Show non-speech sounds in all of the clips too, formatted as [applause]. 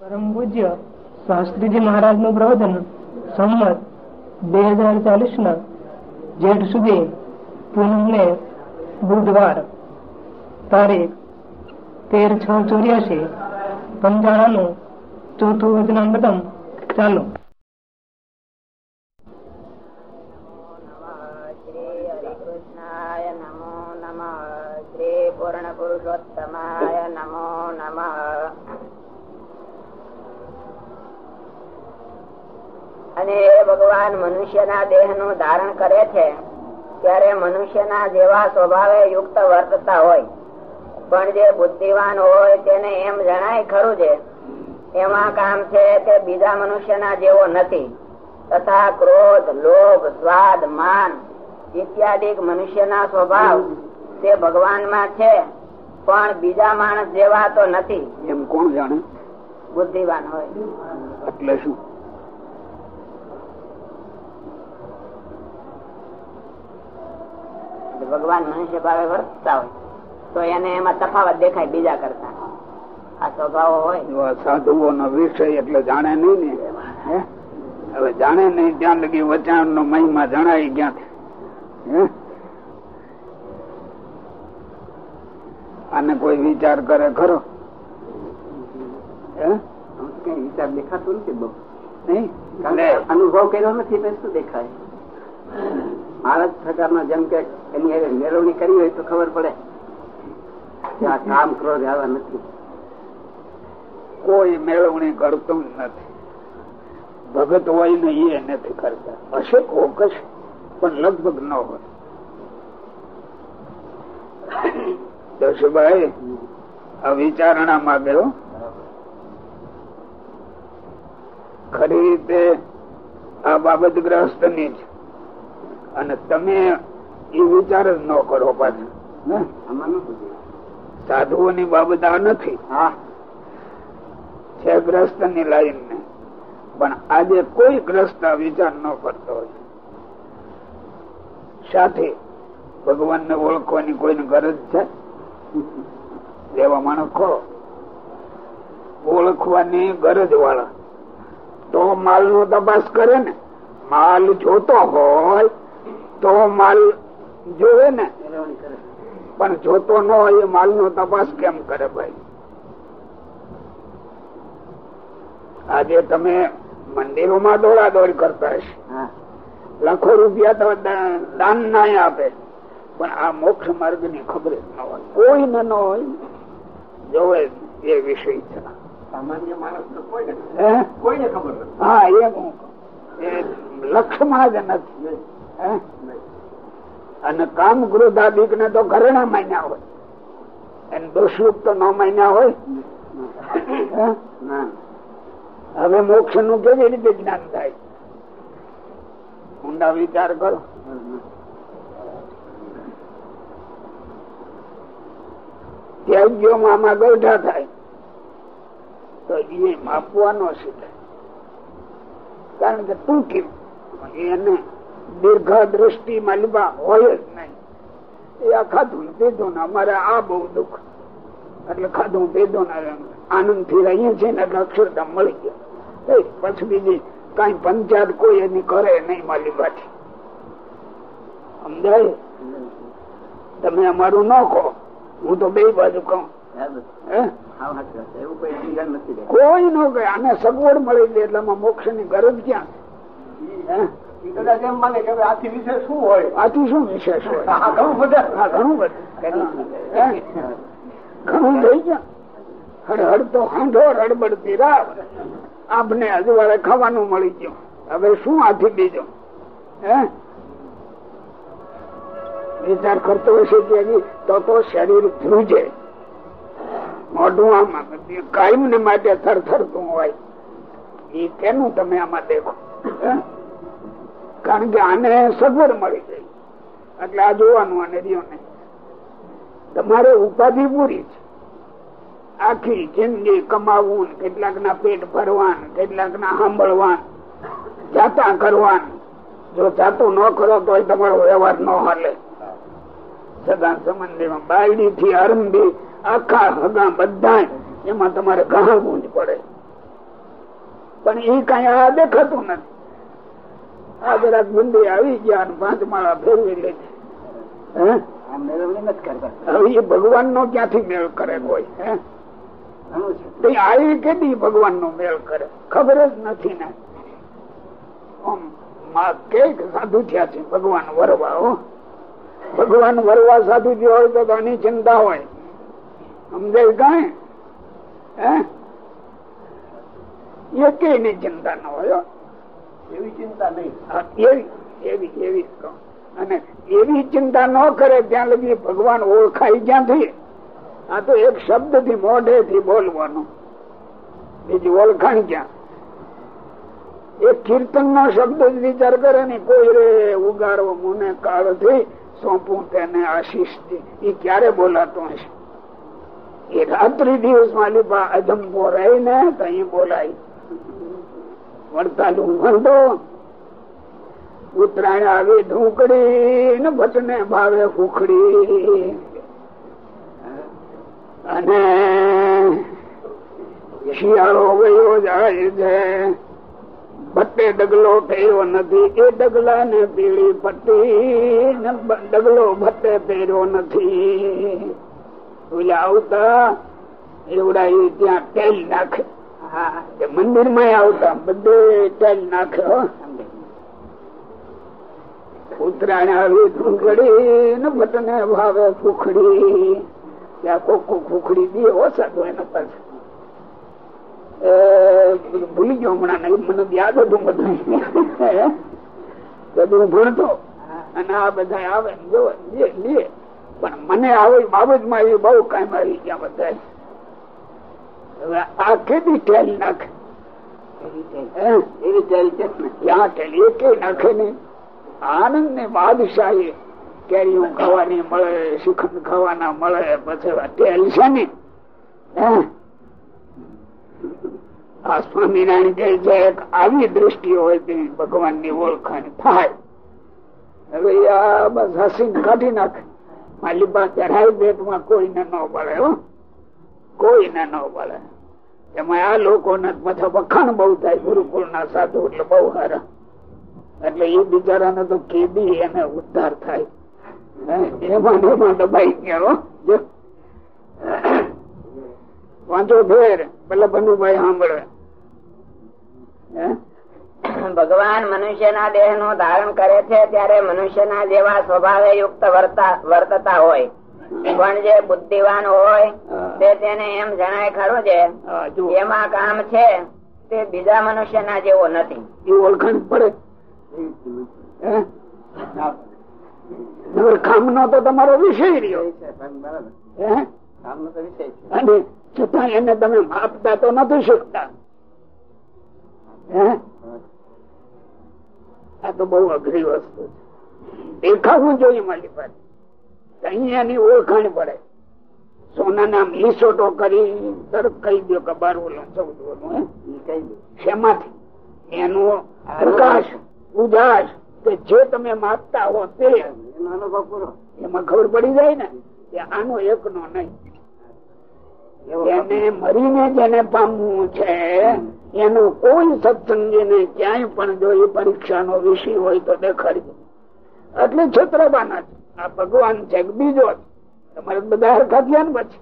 પરમ પૂજ્ય શાસ્ત્રીજી મહારાજનું પ્રવચન સંમત બે હજાર ચાલીસ ના જેઠ સુધી પૂનમ ને બુધવાર તારીખ તેર છ ચોર્યાસી પંચાણાનું ચોથું વચનામૃતમ ચાલો. પૂર્ણ પુરુષોત્તમાય નમો એ ભગવાન મનુષ્યના દેહનું ધારણ કરે છે ત્યારે મનુષ્યના જેવા સ્વભાવે યુક્ત વર્તતા હોય. પણ જે બુદ્ધિવાન હોય તેને એમ જણાય ખરું છે એમાં કામ છે તે બીજા મનુષ્યના જેવો નથી. તથા ક્રોધ લોભ સ્વાદ માન ઇત્યાદિ મનુષ્યના સ્વભાવ તે ભગવાનમાં છે પણ બીજા માણસ જેવા તો નથી. એમ કોણ જાણે? બુદ્ધિવાન હોય. એટલે શું? ભગવાન મનુષ્ય ભાવે વર્તતા હોય તો એને એમાં તફાવત દેખાય બીજા કરતા. આ સ્વભાવ હોય. સાધુઓ નો વિષય એટલે જાણે નહીં ને. હવે જાણે નહીં ત્યાં લગી વચાણ નો મહિમા જણાય ક્યાંથી હે? આને કોઈ વિચાર કરે ખરો? હે? વિચાર દેખાતો નથી બહુ. નહીં? અનુભવ કર્યો નથી શું દેખાય? મહારાજ પ્રકારનો જેમ કે એની મેળવણી કરી હોય તો ખબર પડે આ કામ ક્રોધ આવા નથી. કોઈ મેળવણી કરતું નથી. ભગત હોય ને એ નથી કરતા. હશે કોક હશે પણ લગભગ ન હોય. દશભાઈ આ વિચારણા માં ગયો ખરી રીતે આ બાબત ગ્રસ્તની છે અને તમે એ વિચાર જ ન કરો પાછું સાધુઓની બાબત આ નથી. છે ગ્રસ્તની લાઈન ને પણ આજે કોઈ ગ્રસ્ત વિચાર ન કરતો હોય. સાથે ભગવાન ને ઓળખવાની કોઈને ગરજ છે? એવા માણસ ખો ઓળખવાની ગરજ વાળા તો માલ નો તપાસ કરે ને. માલ જોતો હોય તો માલ જોવે ને. પણ જોતો ન હોય માલ નો તપાસ કેમ કરે ભાઈ? આજે તમે મંદિરોમાં દોડાદોડ કરતા હશે. લાખો રૂપિયા તો દાન ના આપે. પણ આ મોક્ષ માર્ગની ખબર જ ન હોય. કોઈ ન હોય જોવે એ વિષય છે. સામાન્ય માણસ કોઈને ખબર હા એ લક્ષ્યમાં જ નથી? અને કામ ક્રોધાદિક ને તો ઘરેણા માન્યા હોય. એને દોષયુક્ત ન માન્યા હોય. હવે મોક્ષનું કેવી રીતે જ્ઞાન થાય? ઊંડા વિચાર કરો. ત્યાગ્યો આમાં ગૌઠા થાય. તો એ માપવાનો શીખે. કારણ કે તું કેવું એને દીર્ઘ દ્રષ્ટિ માલિબા હોય જ નહીં. એ આ ખાધું પીધું ને અમારે આ બહુ દુઃખ. એટલે ખાધું પીધું ને આનંદથી રહીએ છીએ ને એટલે અક્ષરધામ મળી ગયો. પછી બીજી કઈ પંચાયત કોઈ એની કરે નહીં માલિબાથી સમજાય? તમે અમારું ન કહો. હું તો બે બાજુ કહું. કોઈ નથી. કોઈ નો કહે. આને સગવડ મળી એટલે મોક્ષની ગરજ ક્યાં કદાચ એમ માને કે આથી વિશે શું હોય? આથી શું વિશેષ હોય? ઘણું બધું. ઘણું બધું. ઘણું. થઈ ગયા હળહળ તો રડબડતી રાવ. આપને અજવાળે ખાવાનું મળી ગયું. હવે શું આથી બીજો? હે? વિચાર કરતો હશે ત્યાંથી તો તો શરીર ધ્રુજે. મોઢું આમ કાયમ ને માટે થરથરતું હોય. એ કેનું તમે આમાં દેખો? હે? કારણ કે આને સગવડ મળી ગઈ. એટલે આ જોવાનું આને રિયોને તમારે ઉપાધિ પૂરી છે. આખી જિંદગી કમાવું કેટલાક ના પેટ ભરવાન કેટલાક ના સાંભળવાન, જાતા કરવાન. જો જાતું ન કરો તો તમારો વ્યવહાર ન હાલે. સગા સંબંધી માં બાયડી થી આરંભી આખા હગા બધા એમાં તમારે ઘણા જ પડે. પણ એ કઈ આ દેખાતું નથી. આ જરાક મંદિર આવી ગયા પાંચ માળા ફેરવી લે હવે એ ભગવાન નો ક્યાંથી મેળ કરે કોઈ હે? ઘણું છે. તે આવી કેદી ભગવાન નો મેળ કરે? ખબર જ નથી ને. સાધુ થયા છે ભગવાન વરવા હો. ભગવાન વરવા સાધુ જે હોય તો આની ચિંતા હોય. સમજે કઈ? હે? એકે ની ચિંતા ન હોય. એવી ચિંતા નહીં. એવી ચિંતા ન કરે ત્યાં લગી ભગવાન ઓળખાય ક્યાંથી? આ તો એક શબ્દથી મોઢે થી બોલવાનો. બીજી ઓળખાણ ક્યાં? એક કીર્તન નો શબ્દ વિચાર કરે ને, કોઈ રે ઉગાડવો મુને કાળથી સોંપું તેને આશીષથી એ ક્યારે બોલાતો હશે? એ રાત્રિ દિવસમાં લીપા અજંબો રહી ને તો અહીં બોલાય. વડતાલું વંડો ઉત્તરાયણ આવી ઢૂંકડી ને ભાવે ફૂખડી અને શિયાળો ગયો જાય છે. ભટ્ટે ડગલો પહેર્યો નથી, એ ડગલા ને પીળી પટ્ટી. ને ડગલો ભટ્ટે પહેર્યો નથી. ઓલા આવતા એવડા ત્યાં તેલ નાખે. મંદિરમાં આવતા. બધે તેલ નાખ્યો. ઉત્તરાયણ આવી ધૂંગડી ને બધાને ભાવે ખુખડી ત્યાં કોકો ખુખડી દે ઓછા એના પાસે. ભૂલી ગયો હમણાં મને યાદ હતું બધું. બધું ભણતો. અને આ બધા આવે જો, લે પણ મને આવે બાબતમાં એ બહુ કામ આવી ગયા બધા હવે બી ટેલ નાખે. એવી ટેલ- ત્યાં ટેલ એકે આનંદ ને બાદશાહી કેરીઓ ખાવાની મળે શ્રીખંડ ખાવાના મળે પછી આ છે ને. આ સ્વામિનારાયણ કહે છે આવી દ્રષ્ટિ હોય તે ભગવાનની ઓળખાણ થાય. હવે આ બસ હસીને કાઢી નાખે. મારી પાસે ચઢાઈ પેટમાં કોઈને ન પડે હો. કોઈને ન મળે એમાં આ લોકો પાછા વખાણ બહુ થાય ગુરુકુળ ના સાધુ એટલે બહુ હારા એટલે એ બિચારાને તો કેદી એને ઉદ્ધાર થાય. એમાં ને એમાં દબાઈ ગયો વાંચો ફેર, પેલા બનુભાઈ સાંભળે? ભગવાન મનુષ્યના દેહનું ધારણ કરે છે, ત્યારે મનુષ્યના જેવા સ્વભાવે યુક્ત વર્તા- વર્તતા હોય. પણ જે બુદ્ધિવાન હોય તે તેને એમ જણાય ખરું છે એમાં કામ છે તે બીજા મનુષ્યના જેવો નથી. એ ઓળખાણ પડે. હે? નગર તો તમારો વિષય રહ્યો. અને છતાં એને તમે માપતા તો નથી શકતા. હે? આ તો બહુ અઘરી વસ્તુ છે. દેખાવું જોઈએ મારી પાસે. અહીંયાની ઓળખાણ પડે. સોનાના લીસોટો કરી તરત કહી દો કે બાર ઓલું ચૌદ ઓલું શેમાંથી? એનો પ્રકાશ ઉજાસ કે જે તમે માપતા હો તે. એમાં ખબર પડી જાય ને કે આનો એક નો નહીં એને મરીને જેને પામવું છે એનો કોઈ સત્સંગીને ક્યાંય પણ જો એ પરીક્ષાનો વિષય હોય તો દેખાડી એટલે છત્રબાના છે આ ભગવાન છે બીજો તમારે બધા હરખા થયા ને પછી.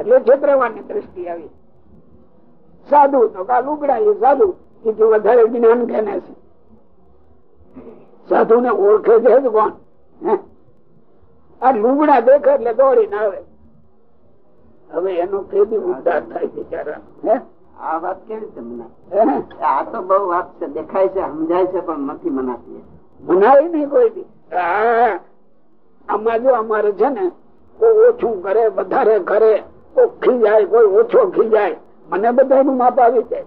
એટલે છેતરવાની દ્રષ્ટિ આવી. સાધુ તો કા લુગડા એ સાધુ. એથી વધારે જ્ઞાન કેને છે? સાધુ ને ઓળખે છે જ કોણ? આ લુગડા દેખે એટલે દોડીને આવે. હવે એનો કેદી ઉદ્ધાર થાય બિચારા હે? આ વાત કેવી તમને? આ તો બહુ વાત છે દેખાય છે સમજાય છે પણ નથી મનાતી. મનાય નહીં કોઈ બી આમાં જો અમારે છે ને કોઈ ઓછું કરે, વધારે કરે કોઈ ખીજાય, કોઈ ઓછો ખીજાય. મને બધા એનું માપ આવી જાય.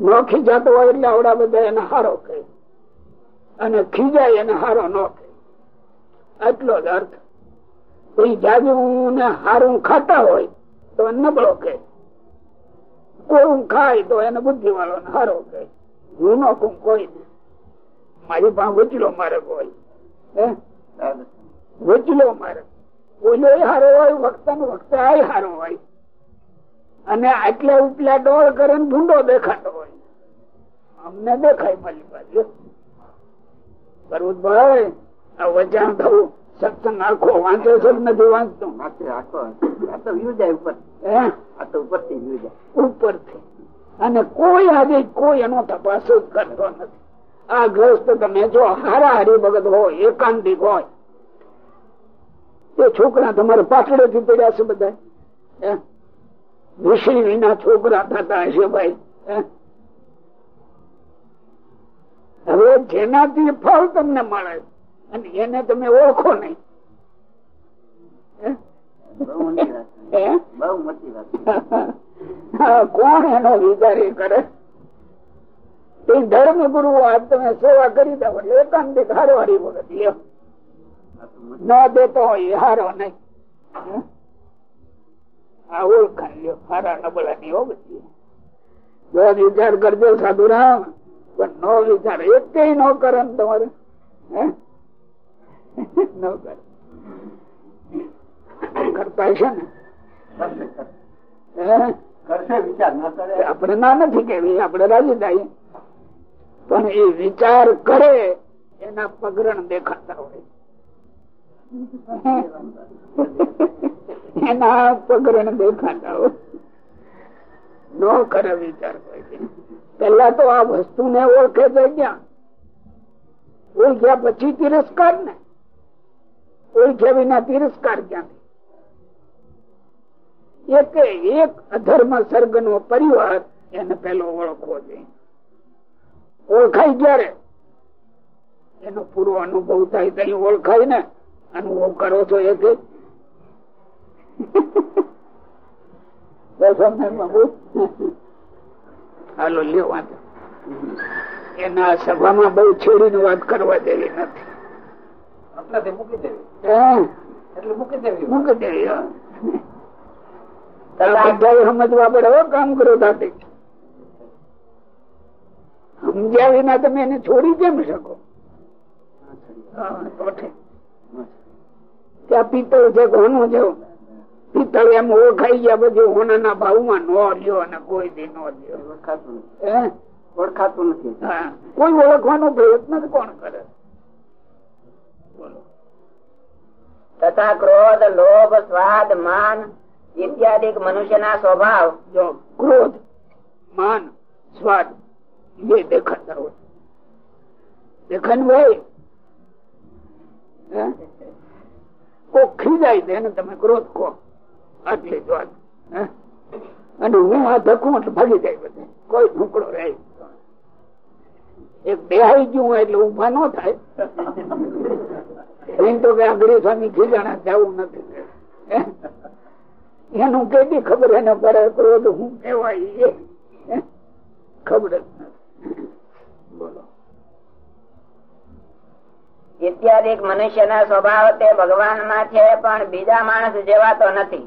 ન ખીજાતો હોય એટલે આવડા બધા એને હારો કહે. અને ખીજાય એને હારો ન કહે. આટલો જ અર્થ. કોઈ જાજું ને હારું ખાતા હોય, તો નબળો કહે. કોરું ખાય, તો એને બુદ્ધિ વાળો હારો કહે. હું ન કોઈ મારી પાસે વચલો મારે કોઈ હે? બરાબર. ઓલો હારો હોય વક્તા નો વક્તા આ હારો હોય. અને આટલા ઉપલા ડોળ કરે ભૂંડો દેખાતો હોય. અમને દેખાય મારી બાજુ. ભાઈ આ વચાણ થવું સત્સંગ આખો વાંચે છે નથી વાંચતો આખો આ તો વ્યૂ જાય ઉપર. હે? આ તો ઉપરથી વ્યૂ જાય. ઉપરથી. અને કોઈ આજે કોઈ એનો તપાસ જ કરતો નથી. આ ગ્રસ્ત તમે જો હારા હારી ભગત હોય એકાંતિક હોય એ છોકરા તમારે પાટડે થી પડ્યા છે બધા ઋષિ વિના છોકરા થતા હશે ભાઈ. હવે જેનાથી ફળ તમને મળે અને એને તમે ઓળખો નહીં. કોણ એનો વિચાર કરે? તે ધર્મ ગુરુ આજ તમે સેવા કરી દો એટલે એકાંતિક હારો હારી વખત લ્યો. ન દેતો હોય એ હારો નહીં? આ ઓળખાણ લ્યો હારા નબળા ની જો વિચાર કરજો સાધુ રામ પણ નો વિચાર એક નો કરે ને તમારે. હે? ન કરે. કરતા છે ને. વિચાર ન કરે. આપણે ના નથી કેવી આપણે રાજી થાય. પણ એ વિચાર કરે, એના પગરણ દેખાતા હોય. એના પગરણ દેખાતા હોય. ન કરે વિચાર પેલા તો આ વસ્તુ ને ઓળખે છે ક્યાં? ઓળખ્યા પછી તિરસ્કાર ને. ઓળખ્યા વિના તિરસ્કાર ક્યાંથી? એક એક અધર્મ સર્ગ નો પરિવાર એને પેલો ઓળખવો જોઈએ. ઓળખાય ક્યારે? એનો પૂરો અનુભવ થાય તો ઓળખાય ને. અનુભવ કરો છો એ હાલો લ્યો એના સભામાં બહુ છેડીની વાત કરવા જેવી નથી. મૂકી દેવી? એટલે મૂકી દેવી. મૂકી દેવી સમજવા પડે કામ કરો તાતી સમજ્યા વિના તમે એને છોડી કેમ શકો. ત્યાં પિત્તળ છે કોનું છે? પિત્તળ એમ ઓળખાઈ ગયા પછી ભાવમાં નો લ્યો અને કોઈ દી નો લ્યો ઓળખાતું નથી. કોઈ ઓળખવાનો પ્રયત્ન કોણ કરે? તથા ક્રોધ લોભ સ્વાદ માન ઇત્યાદિ મનુષ્યના સ્વભાવ. જો ક્રોધ માન સ્વાદ અને હું આ ધકું એટલે ભાગી જાય બધે. કોઈ ઢુકડો રહે એક બેહાઈ ગયું હોય એટલે ઊભા ન થાય. એમ તો કે આગળ સ્વામી ખીજાણા જવું નથી? એનું કેટલી ખબર એને પડે ક્રોધ હું કહેવાય એ. ખબર જ નથી. બોલો. મનુષ્ય ના સ્વભાવ તે ભગવાનમાં છે પણ બીજા માણસ જેવાતો નથી.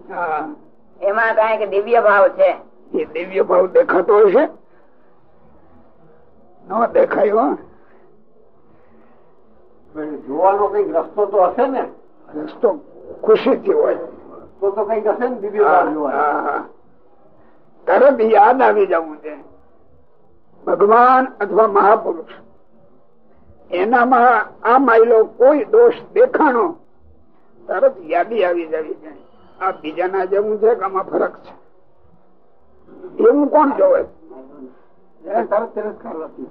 એમાં કંઈક દિવ્ય ભાવ છે. એ દિવ્ય ભાવ દેખાતો હશે ન દેખાયો જોવાનો કંઈક રસ્તો તો હશે ને? રસ્તો ખુશી થી હોય. તો તો કંઈક હશે ને દિવ્ય ભાવ જોવાનો. તરત યાદ આવી જવું છે. ભગવાન અથવા મહાપુરુષ. એનામાં આ માયલો કોઈ દોષ દેખાણો. તરત યાદી આવી જવી છે. આ બીજાના જેવું છે કે આમાં ફરક છે? એવું કોણ જોવે.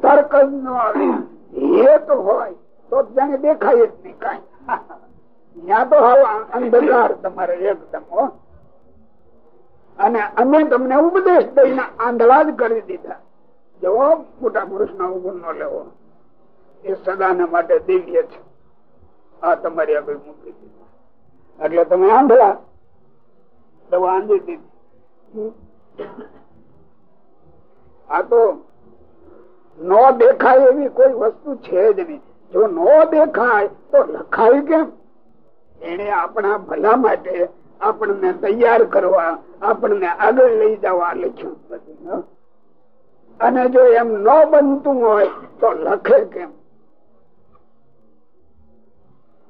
તર્ક જ ન આવે. એ તો હોય તો જાણે દેખાય જ નહીં કઈ. ત્યાં તો હવે અંધકાર તમારે એકદમ હો. અને અમે તમને ઉપદેશ દઈને આંધળા જ કરી દીધા. જો મોટા પુરુષ નો અવગુણ નો લેવો. એ સદાને માટે દિવ્ય છે. આ તમારી આગળ મૂકી એટલે તમે આંધળા. દવા આંધી દીધી. આ તો ન દેખાય એવી કોઈ વસ્તુ છે જ નહીં. જો ન દેખાય, તો લખાય કેમ? એને આપણા ભલા માટે આપણને તૈયાર કરવા, આપણને આગળ લઈ જવા લખ્યું બધું. અને જો એમ ન બનતું હોય તો લખે કેમ?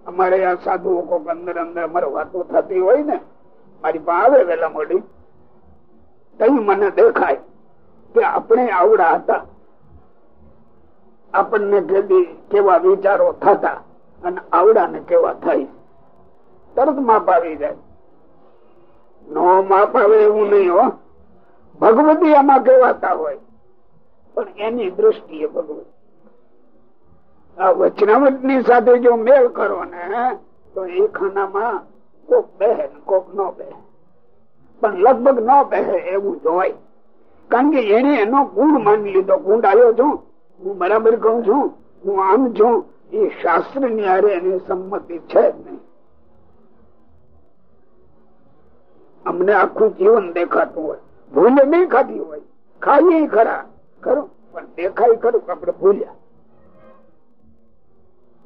અમારે આ સાધુઓ અંદર અંદર અમારે વાતો થતી હોય ને, મારી પાસે આવે વેલા મોડી. તઈ મને દેખાય કે આપણે આવડા હતા. આપણને કેદી કેવા વિચારો થતા અને આવડા ને કેવા થાય તરત માપ આવી જાય. નો માપ આવે એવું નહીં હો. ભગવતી આમાં કહેવાતા હોય. પણ એની દ્રષ્ટિએ ભગવત. આ વચનાવટની સાથે જો મેળ કરો ને, તો એ ખાનામાં કોક બહે કોક ન બહે. પણ લગભગ ન બહે એવું જોવાય કારણ કે એને એનો ગુણ માની લીધો. ગુંડ આવ્યો છું, હું બરાબર કઉ છું, હું આમ છું, એ શાસ્ત્રની હારે એની સંમતિ છે જ નહીં. અમને આખું જીવન દેખાતું હોય. ભૂલ નહીં ખાતી હોય. ખાઈએ ખરા. ખરું પણ દેખાય ખરું આપડે ભૂલ્યા.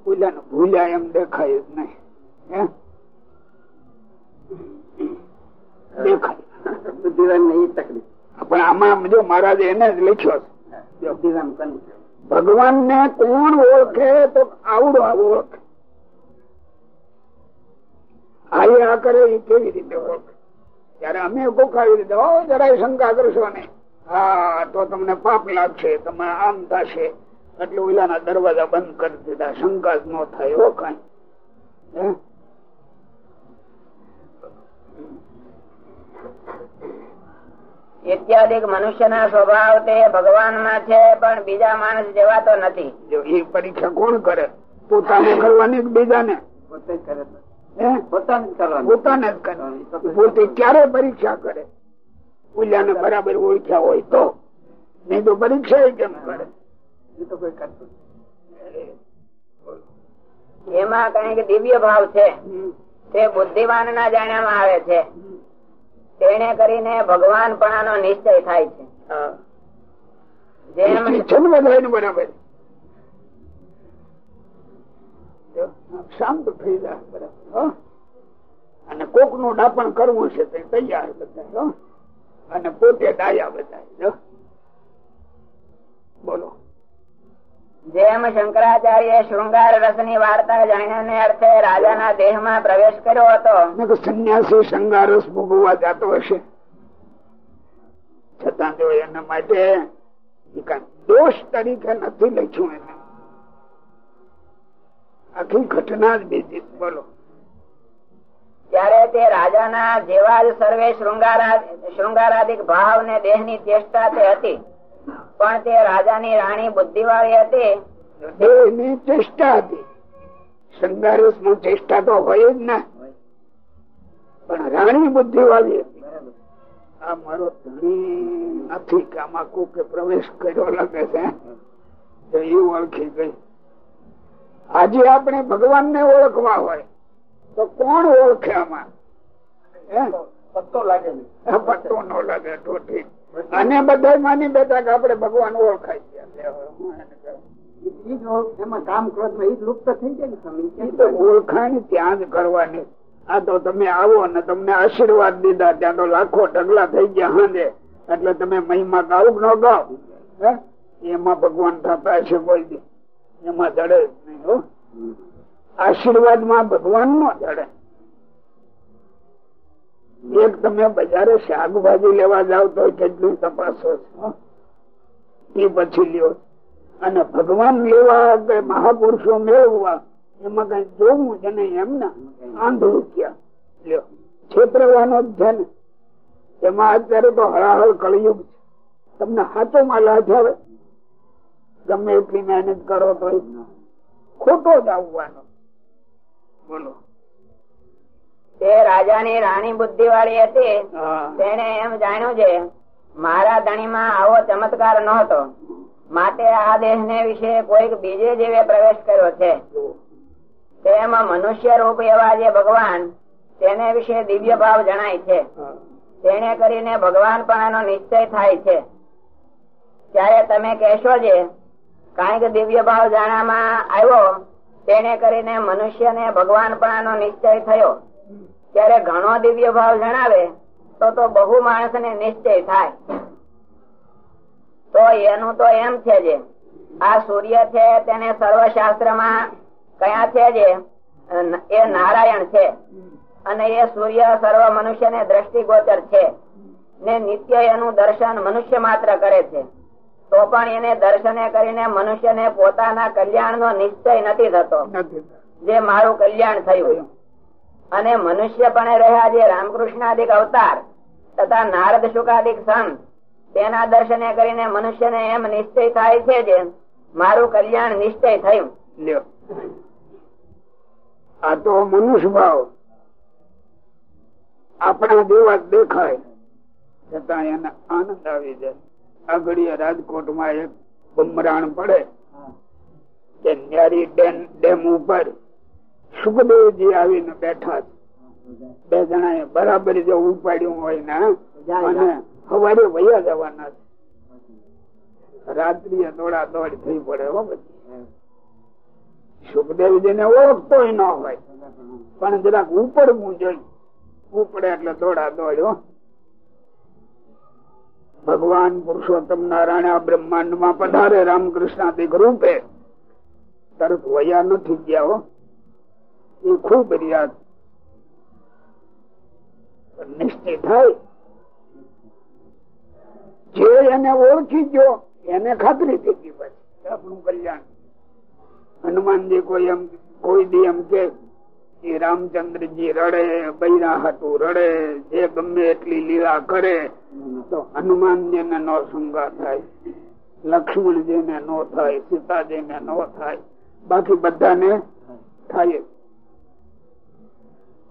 ભૂલ્યા ને ભૂલ્યા એમ દેખાય જ નહીં. દેખાય. પણ આમાં જો મહારાજ એને જ લખ્યો છે. ભગવાન ને કોણ ઓળખે તો આવડો ઓળખે. આ કરે એ કેવી રીતે ઓળખે? ત્યારે અમે કોક આવી રીતે જરાય શંકા કરશો ને હા તો તમને પાપ લાગશે તમે આમ થશે. એટલે ઓલાના દરવાજા બંધ કરી દીધા શંકા ન થાય એવો કઈ. મનુષ્યના સ્વભાવ તે ભગવાનમાં છે પણ બીજા માણસ જેવા તો નથી. જો એ પરીક્ષા કોણ કરે? પોતાને કરવાની બીજાને? પોતે કરે. પોતાને જ કરવાનું. પોતાને જ કરવાની. પોતે ક્યારે પરીક્ષા કરે? પૂજાને બરાબર ઓળખ્યા હોય તો. નહીં તો પરીક્ષા કેમ કરે? એ તો કોઈ કરતું એમાં કંઈક દિવ્ય ભાવ છે. તે બુદ્ધિવાન ના જાણ્યામાં આવે છે. તેને કરીને ભગવાન પણ નિશ્ચય થાય છે. બરાબર. શાંત થઈ જાય બરાબર હો? અને કોકનું ડાપણ કરવું છે તે તૈયાર બધા હો? અને પોતે ડાયા બધા બોલો. જેમ શંકરાચાર્ય શૃંગાર રસની વાર્તા જાણ્યાને અર્થે રાજાના દેહમાં પ્રવેશ કર્યો હતો. સંન્યાસી શૃંગાર રસ ભોગવવા જતો હશે. છતાં જો એના માટે દોષ તરીકે નથી લખ્યું એને. આખી ઘટના જ બીજી બોલો. ત્યારે તે રાજાના જેવા જ સર્વે શૃંગારા શૃંગારાદિક ભાવ ને દેહની ચેષ્ટા તે હતી. પણ તે રાજાની રાણી બુદ્ધિવાળી હતી. દેહની ચેષ્ટા હતી. ચેષ્ટા તો હોય જ ના. પણ રાણી બુદ્ધિ વાળી હતી. આ મારો ધણી નથી કે આમાં કોકે પ્રવેશ કર્યો લાગે છે. તો ઓળખી ગઈ. આજે આપણે ભગવાન ને ઓળખવા હોય. તો કોણ ઓળખે આમાં? પત્તો લાગે પટ્ટો નો લાગે તો ઠીક. અને બધા માની બેઠા કે આપડે ભગવાન ઓળખાય ઓળખાણ ત્યાં જ કરવાની. આ તો તમે આવો ને તમને આશીર્વાદ દીધા ત્યાં તો લાખો ઢગલા થઈ ગયા હાંજે. એટલે તમે મહિમા ગાવ ન ગાવ. હે? એમાં ભગવાન થતા છે કોઈ એમાં જડે નહીં હો. આશીર્વાદમાં ભગવાન નો જડે એક તમે બજારે શાકભાજી લેવા જાવ તો કેટલું તપાસો છો? એ પછી લ્યો. અને ભગવાન લેવા કે મહાપુરુષો મેળવવા, એમાં કઈ જોવું છે નહીં એમને આંધળું ક્યાં? લ્યો. છેતરવાનો જ છે ને. એમાં અત્યારે તો હળાહળ કળિયુગ છે. તમને હાથો માં લાજ આવે? ગમે એટલી મહેનત કરો તો ખોટો જ આવવાનો. બોલો. તે રાજાની રાણી બુદ્ધિવાળી હતી. તેને એમ જાણ્યું છે મારા ધણીમાં આવો ચમત્કાર નહોતો. માટે આ દેહ ને વિશે કોઈક બીજે જેવે પ્રવેશ કર્યો છે. તેમાં મનુષ્ય રૂપ એવા જે ભગવાન તેને વિશે દિવ્ય ભાવ જણાય છે. તેને કરીને ભગવાન પણ નિશ્ચય થાય છે. ત્યારે તમે કહેશો જે કાંઈક દિવ્ય ભાવ જાણવામાં આવ્યો તેને કરીને મનુષ્યને ભગવાન પણ નિશ્ચય થયો. ત્યારે ઘણો દિવ્ય ભાવ જણાવે, તો તો બહુ માણસને નિશ્ચય થાય. તો એનું તો એમ છે જે, આ સૂર્ય છે તેને સર્વશાસ્ત્રમાં કયા છે જે? એ નારાયણ છે. અને એ સૂર્ય સર્વ મનુષ્યને દ્રષ્ટિગોચર છે. ને નિત્ય એનું દર્શન મનુષ્ય માત્ર કરે છે. તો પણ એને દર્શને કરીને મનુષ્યને પોતાના કલ્યાણ નો નિશ્ચય નથી થતો. જે મારું કલ્યાણ થયું અને મનુષ્ય પણ રહ્યા જે રામકૃષ્ણાદિક અવતાર તથા નારદ શુકાદિક સંત તેના દર્શને કરીને મનુષ્યને એમ નિશ્ચય થાય છે જે મારું કલ્યાણ નિશ્ચય થયું. લ્યો. આ તો મનુષ્ય ભાવ. આપણા જેવા દેખાય. છતાં એને આનંદ આવી જાય. આગળ રાજકોટમાં એક બમરાણ પડે કે ન્યારી ડેમ ઉપર સુખદેવજી આવીને બેઠા બે જણા બરાબર જો ઉપાડ્યું હોય ને અને સવારે વયા જવાના રાત્રિએ દોડા દોડ થઈ પડે હો બધી. સુખદેવજી ને ઓળખતો ન હોય. પણ જરાક ઉપડવું જોઈ ઉપડે એટલે દોડા દોડ્યો ભગવાન પુરુષોત્તમ નારાયણ આ બ્રહ્માંડમાં પધારે રામકૃષ્ણ રૂપે. તરત વયા નથી ગયા એ ખૂબ રિયાદ નિશ્ચય થાય. જે એને ઓળખી ગયો, એને ખાતરી થઈ ગઈ પછી. આપણું કલ્યાણ. હનુમાનજી કોઈ એમ, કોઈ દી એમ કે રામચંદ્રજી રડે બૈરા હતું રડે, જે ગમે એટલી લીલા કરે તો હનુમાનજી ને નો શૃંગાર થાય લક્ષ્મણજી ને નો થાય સીતાજી ને નો થાય, બાકી બધાને થાય.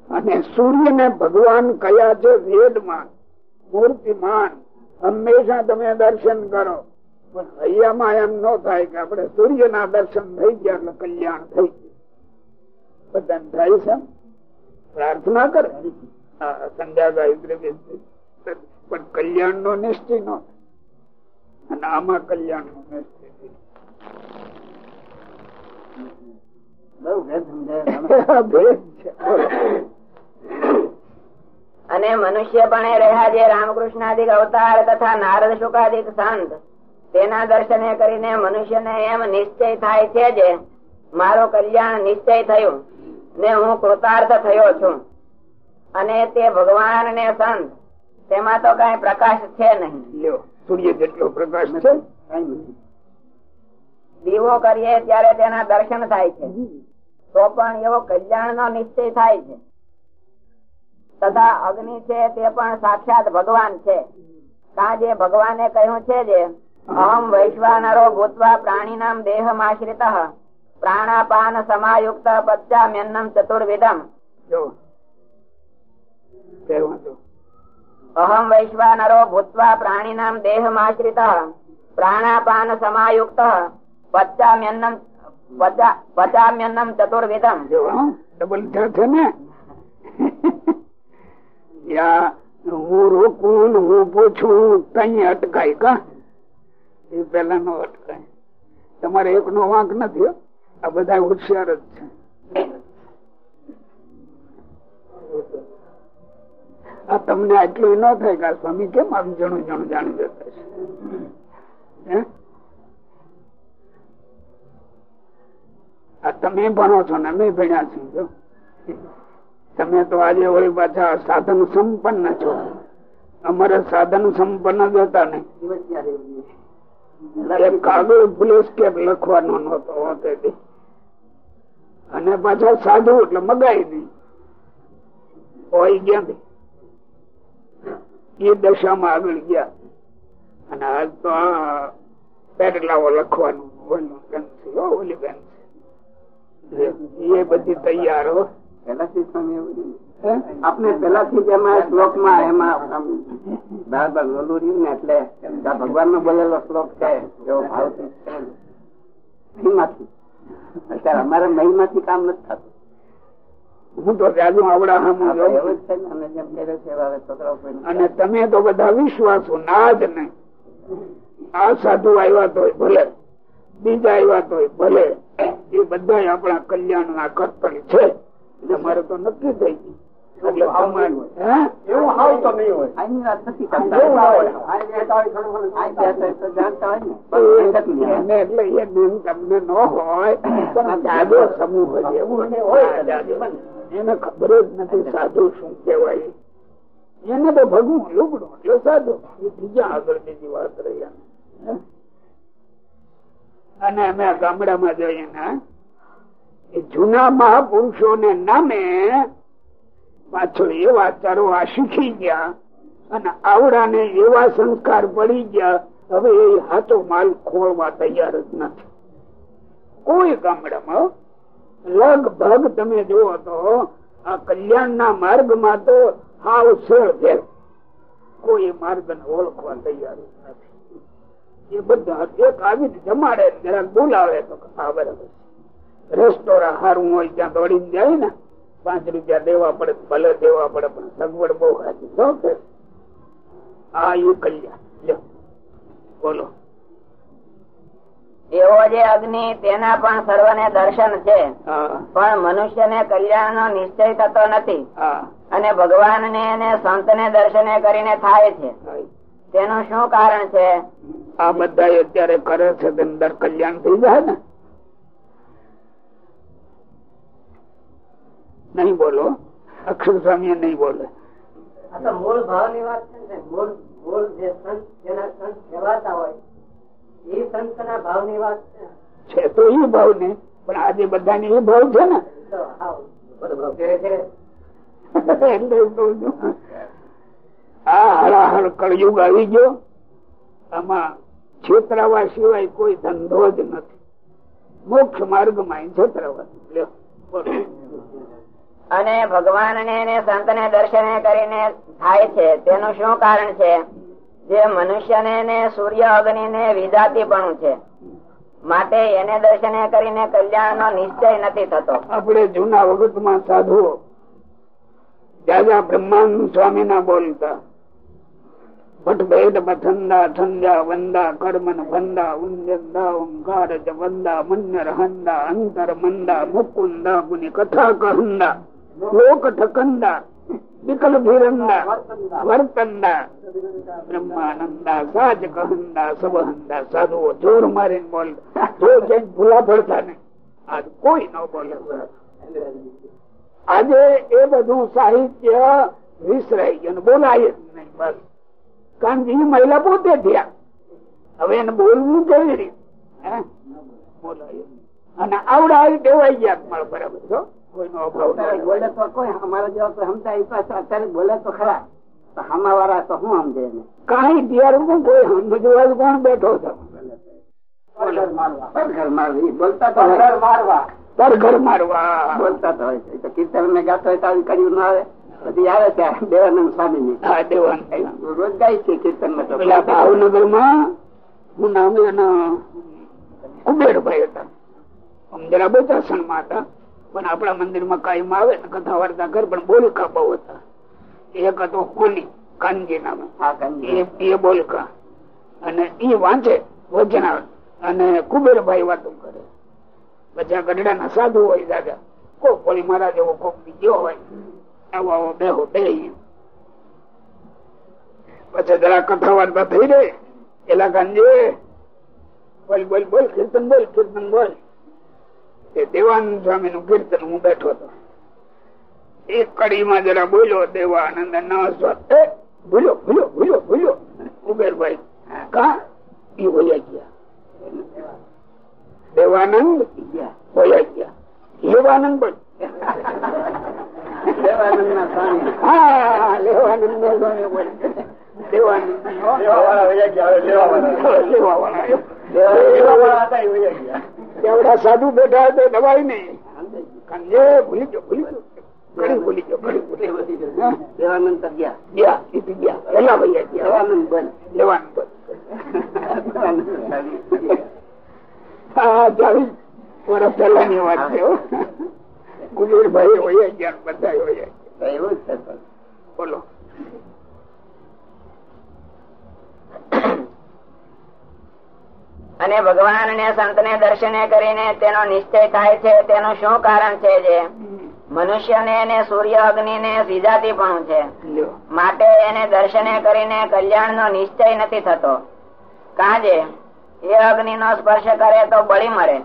અને સૂર્ય ને ભગવાન કયા છે? વેદમાં. મૂર્તિમાન. હંમેશા તમે દર્શન કરો. પણ હૈયામાં એમ ન થાય કે આપણે સૂર્ય ના દર્શન થઈ ગયા એટલે કલ્યાણ થઈ ગયું. બધા થાય છે પ્રાર્થના કરે? સંધ્યા ગાયત્રી પણ કલ્યાણ નો નિશ્ચય નો અને આમાં કલ્યાણ નો નિશ્ચય [laughs] અને મનુષ્ય પણ રહ્યા જે રામકૃષ્ણાદિક અવતાર તથા નારદ શુકાદિક સંત તેના દર્શને કરીને મનુષ્યને એમ નિશ્ચય થાય છે જે મારું કલ્યાણ નિશ્ચય થયું ને હું કૃતાર્થ થયો છું. અને તે ભગવાન ને સંત તેમાં તો કઈ પ્રકાશ છે નહીં. લ્યો સૂર્ય જેટલો પ્રકાશ છે કઈ નથી. દીવો કરીએ ત્યારે તેના દર્શન થાય છે. તો પણ એવો કલ્યાણ નો નિશ્ચય થાય છે. તથા અગ્નિ છે તે પણ સાક્ષાત ભગવાન છે. ત્યાં જે ભગવાને કહ્યું છે જે અહમ વૈશ્વાનરો ભૂતવા પ્રાણી નામ દેહ આશ્રિત પ્રાણાપાન સમાયુક્ત પચ્ચામ્યન્નમ ચતુર્વિધમ. જો. અહમ વૈશ્વાનરો ભૂતવા પ્રાણી નામ દેહ આશ્રિત પ્રાણાપાન સમાયુક્ત પચ્ચામ્યન્નમ પચામ્યન્નમ ચતુર્વિધમ ડબલ છે ને હું રોકું હું પૂછું કઈ અટકાય કા એ પેલા નો અટકાય તમારે એક નો વાંક નથી. આ બધા હોશિયાર જ છે આ તમને આટલું ન થાય કે સ્વામી કેમ આમ જણું જણું જાણી જતા છે? આ તમે ભણો છો ને અમે ભણ્યા છીએ જો. તમે તો આજે વળી પાછા સાધન સંપન્ન છો. અમારે સાધન સંપન્ન જ હતા ને કાગળ પ્લેસ કે લખવાનો નતો હોતે અને પાછા સાધુ એટલે મગાઈ દી હોય ગયા એ દશામાં આગળ ગયા. અને આજ તો આ પેટલાઓ લખવાનું ઓલું બેન એ બધી તૈયાર હો. પેલાથી આપણે પેલાથી જ એમાં શ્લોકમાં એમાં બાર બાર રહ્યું ને એટલે આ ભગવાન નો બોલેલો શ્લોક છે એવો ભાવથી છે. અત્યારે અમારે મહિમાથી કામ નથી થતું. હું તો રાજુ આવડા હામું અને તમે તો બધા વિશ્વાસો ના. જ નહીં આ સાધુ આવ્યા તો ભલે બીજા આવ્યા તો ભલે. એ બધા આપણા કલ્યાણ ના કર્તવ્ય છે. મારે તો નક્કી થઈ ગયું. એટલે એટલે તમને ન હોય સમૂહ એવું હોય. એને ખબર જ નથી સાધુ શું કેવાય એને તો ભગવું લુગડું, એટલે સાધુ. બીજા આગળ બીજી વાત રહી અને અમે ગામડામાં જઈએ ને જૂના મહાપુરુષો ને નામે પાછો એવા ચરવા શીખી ગયા અને આવડા ને એવા સંસ્કાર પડી ગયા, હવે એ હાથો માલ ખોળવા તૈયાર જ નથી. કોઈ ગામડામાં લગભગ તમે જુઓ તો આ કલ્યાણ ના માર્ગમાં તો હાવ સરળ છે. કોઈ માર્ગ ને ઓળખવા તૈયાર નથી. એ બધા એક આવી જમાડે જરાક બોલાવે તો આ બરાબર રેસ્ટોરાં સારું હોય ત્યાં દોડીને જાય ને. પાંચ રૂપિયા દેવા પડે ભલે દેવા પડે, પણ સગવડ બહુ સાચી શું આ એ કલ્યાણ. બોલો. એવો જે અગ્નિ તેના પણ સર્વને દર્શન છે. પણ મનુષ્ય ને કલ્યાણ નો નિશ્ચય થતો નથી. અને ભગવાન ને અને સંત ને દર્શને કરીને થાય છે. તેનું શું કારણ છે? આ બધા અત્યારે કરે છે અંદર કલ્યાણ થઈ જાય ને? નહીં બોલો. અક્ષર સ્વામી નહીં બોલે. મૂળ ભાવની વાત છે મૂળ મૂળ જે સંત જેના સંત કહેવાતા હોય છે. તો એ ભાવ ને પણ આજે બધાને એ ભાવ છે ને. આ કળયુગ આવી ગયો. આમાં છેતરાવા સિવાય કોઈ ધંધો જ નથી. મોક્ષ માર્ગમાં છેતરાવા અને ભગવાન ને અને સંત ને દર્શન કરીને થાય છે. તેનું શું કારણ છે? જે મનુષ્યને ને સૂર્ય અગ્નિ ને વિજાતી પણ છે, માટે એને દર્શને કરીને કલ્યાણ નિશ્ચય નથી થતો. આપણે જૂના વખતમાં સાધુઓ દાદા સ્વામી ના બોલતા વંદા, કર્મન ભંદા ઉંજંદા ઓંકાર જ વંદા અંતર મંદા, મુકુંદા કથા કહંદા લોક ઠકંદા આજ એ બધું સાહિત્ય વિસરાઈ ગયું બોલાય જ નહીં બસ કારણ કે મહિલા પોતે થયા હવે એને બોલવું કેવી રીતે? બોલાય અને આવડા આવી ટેવાઈ ગયા બરાબર છો. બોલે તો કોઈ અમારા જેવા કોઈ સમજાય અત્યારે બોલે તો ખરા. તો હામા વાળા તો હું સમજે ને કઈ બિયારું કોઈ સમજવા કોણ બેઠો છો? પડઘર મારવી. બોલતા તો હોય. પર ઘર મારવા. બોલતા તો હોય. છે. કીર્તન મેં ગાતો હોય તો આવી કર્યું ના આવે. પછી આવે ત્યાં દેવાનંદ સ્વામી ની હા દેવાન રોજ ગાય છે કીર્તનમાં તો. પેલા ભાવનગરમાં હું નામ એના કુબેરભાઈ હતા. જરા બોચાસણમાં હતા. પણ આપણા મંદિરમાં કાયમ આવે ને કથા વાર્તા કર પણ બોલકા બહુ હતા. એક હતો હોની કાનજી નામે. એ બોલકા. અને એ વાંચે વચના અને કુબેરભાઈ વાતો કરે. બધા ગઢડા ના સાધુ હોય દાદા. કોક પોળી મહારાજ એવો કોક બીજો હોય. આવો આવો બેહો બે પછી જરા કથા વાર્તા થઈ રે એલા કાનજી બોલ બોલ બોલ કીર્તન બોલ કીર્તન બોલ. એ દેવાનંદ સ્વામી નું કીર્તન હું બેઠો હતો. એક કડીમાં જરા બોલ્યો દેવાનંદ ભૂલો ભૂલો ભૂલો ભૂલો કુબેરભાઈ કા? એ હોયા ગયા. દેવાનંદ? હોયા ગયા. લેવાનંદ બોલ દેવાનંદ ના સ્વામી. હા લેવાનંદ નો સ્વામી દેવાનંદ. લેવાવાળા એવડા સાધુ બેઠા હતા દવાઈ નહીં. કાંજે ભૂલી ગયો ભૂલી ગયો. ઘણી ભૂલી ગયો ઘણી ભૂલી ગયો. હા. દેવાનંદ ગયા. ગયા એ ગયા. પેલા ભાઈ દેવાનંદ દેવાનંદ. હા ચાલીસ વર્ષ પહેલા ની વાત છે હો. ભાઈ હોય ગયા બધા હોય એવું જ બોલો. અને ભગવાન ને સંત ને દર્શને કરીને તેનો નિશ્ચય થાય છે તેનું શું કારણ છે જે? મનુષ્યને એને સૂર્ય અગ્નિ ને વિજાતી પણ છે. માટે એને દર્શને કરીને કલ્યાણ નો નિશ્ચય નથી થતો. કાજે? એ અગ્નિ નો સ્પર્શ કરે તો બળી મળે.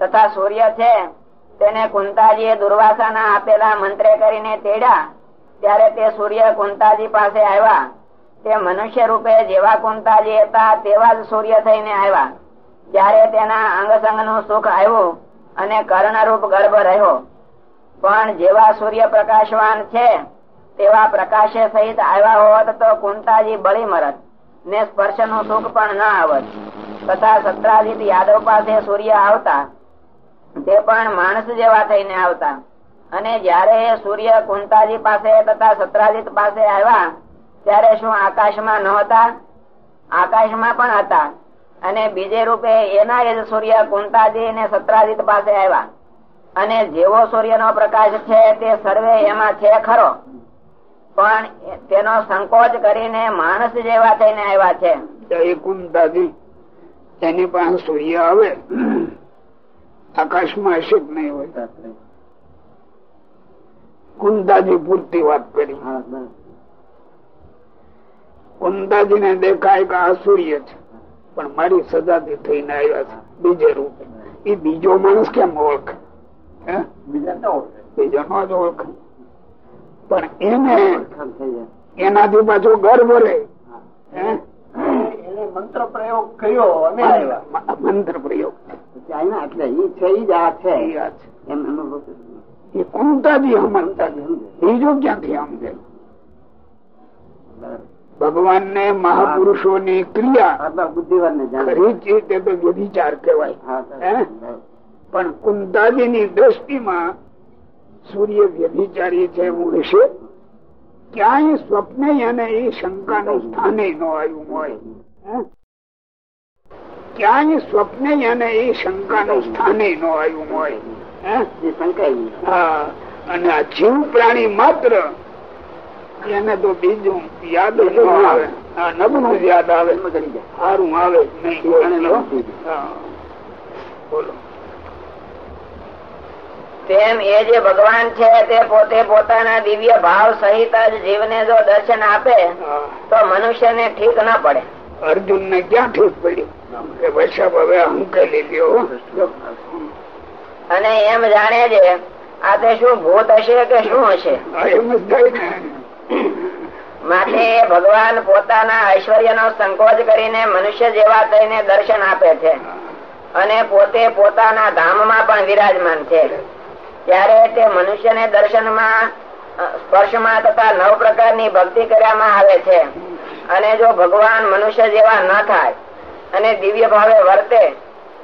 તથા સૂર્ય છે તેને કુંતાજી એ દુર્વાસા ના આપેલા મંત્રે કરીને તેડ્યા. ત્યારે તે સૂર્ય કુંતાજી પાસે આવ્યા. તે મનુષ્ય રૂપે જેવા કુંતાજી હતા તેવા જ સૂર્ય થઈને આવ્યા. ત્યારે તેના અંગસંગનું સુખ આવ્યું અને કર્ણરૂપ ગર્ભ રહ્યો. પણ જેવા સૂર્ય પ્રકાશવાન છે, તેવા પ્રકાશે સહિત આવ્યા હોત તો કુંતાજી બળી મરત ને સ્પર્શનું સુખ પણ ન આવત. તથા સત્રાજીત યાદવ પાસે સૂર્ય આવતા, તે પણ માણસ જેવા થઈને આવતા. અને જયારે સૂર્ય કુંતાજી પાસે તથા સત્રાજીત પાસે આવ્યા, ત્યારે શું આકાશમાં નહોતા? આકાશમાં પણ હતા. અને બીજે રૂપે એના જ સૂર્ય કુંતાજી ને સત્રાજીત પાસે આવ્યા. અને જેવો સૂર્ય નો પ્રકાશ છે તે સર્વે એમાં છે ખરો. પણ તેનો સંકોચ કરીને માણસ જેવા થઈને આવ્યા છે. એ કુંતાજી એની પાસે સૂર્ય આવે આકાશમાં હશે જ નહીં હોય. કુંતાજી પૂરતી વાત કરી. કુંતાજી ને દેખાય કે આ સૂર્ય છે. પણ મારી સજાથી થઈને આવ્યા છે. બીજે રૂપે. એ બીજો માણસ કેમ ઓળખે? બીજા નો જ ઓળખે. પણ એને એનાથી પાછો ગર્વ રહે. મંત્ર પ્રયોગ કર્યો અને મંત્ર પ્રયોગ. એટલે ઈ છે એ જ આ છે. એ. એમ અનુભવ એ કુંતાજી હમણતા બીજું ક્યાંથી સમજે ભગવાન ને મહાપુરુષો ની ક્રિયા ખરી છે તો વ્યભિચાર કહેવાય. પણ કુંતાજી ની દ્રષ્ટિમાં સૂર્ય વ્યભિચારી છે એવું હશે? ક્યાંય સ્વપ્ને અને એ શંકા નું સ્થાને ન આવ્યું હોય? ક્યાંય સ્વપ્ને અને એ શંકા નું સ્થાને ન આવ્યું હોય. હા અને આ જીવ પ્રાણી માત્ર એને તો બીજું યાદ જ ન આવે. નબળું જ યાદ આવે. સારું આવે. નહીં બોલો. નબળું. હા. બોલો. તેમ એ જે ભગવાન છે તે પોતે પોતાના દિવ્ય ભાવ સહિત જ જીવને જો દર્શન આપે. તો મનુષ્યને ઠીક ના પડે. અર્જુન ને ક્યાં ઠીક પડ્યું કે હવે હંકેલી અને એમ જાણે છે આ તે શું ભૂત હશે કે શું હશે? એમ જ થાય ને. માટે ભગવાન પોતાના ઐશ્વર્ય નો સંકોચ કરીને મનુષ્ય જેવા થઈને દર્શન આપે છે. અને પોતે પોતાના ધામમાં પણ વિરાજમાન છે. ત્યારે તે મનુષ્યને દર્શનમાં સ્પર્શમાં તથા નવ પ્રકારની ભક્તિ કરવામાં આવે છે. અને જો ભગવાન મનુષ્ય જેવા ન થાય અને દિવ્ય ભાવે વર્તે,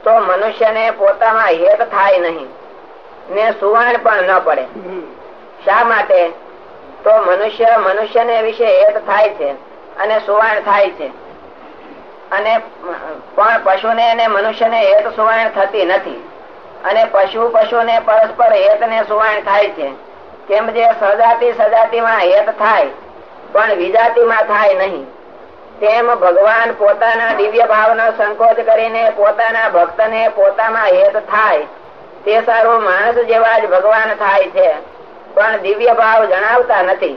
તો મનુષ્યને પોતામાં હેત થાય નહીં. ને સુવર્ણ પણ ન પડે. શા માટે? તો મનુષ્ય, મનુષ્યને વિશે હેત થાય છે અને સુવર્ણ થાય છે. અને પણ પશુને અને મનુષ્યને હેત સુવર્ણ થતી નથી. અને પશુ પશુને પરસ્પર હેત ને સુવર્ણ થાય છે. કેમ જે સજાતિ સજાતિમાં હેત થાય, પણ વિજાતિમાં થાય નહીં. તેમ ભગવાન પોતાના દિવ્ય ભાવનો સંકોચ કરીને પોતાના ભક્તને પોતામાં હેત થાય, તે સારું માણસ જેવા જ ભગવાન થાય છે. પણ દિવ્ય ભાવ જણાવતા નથી.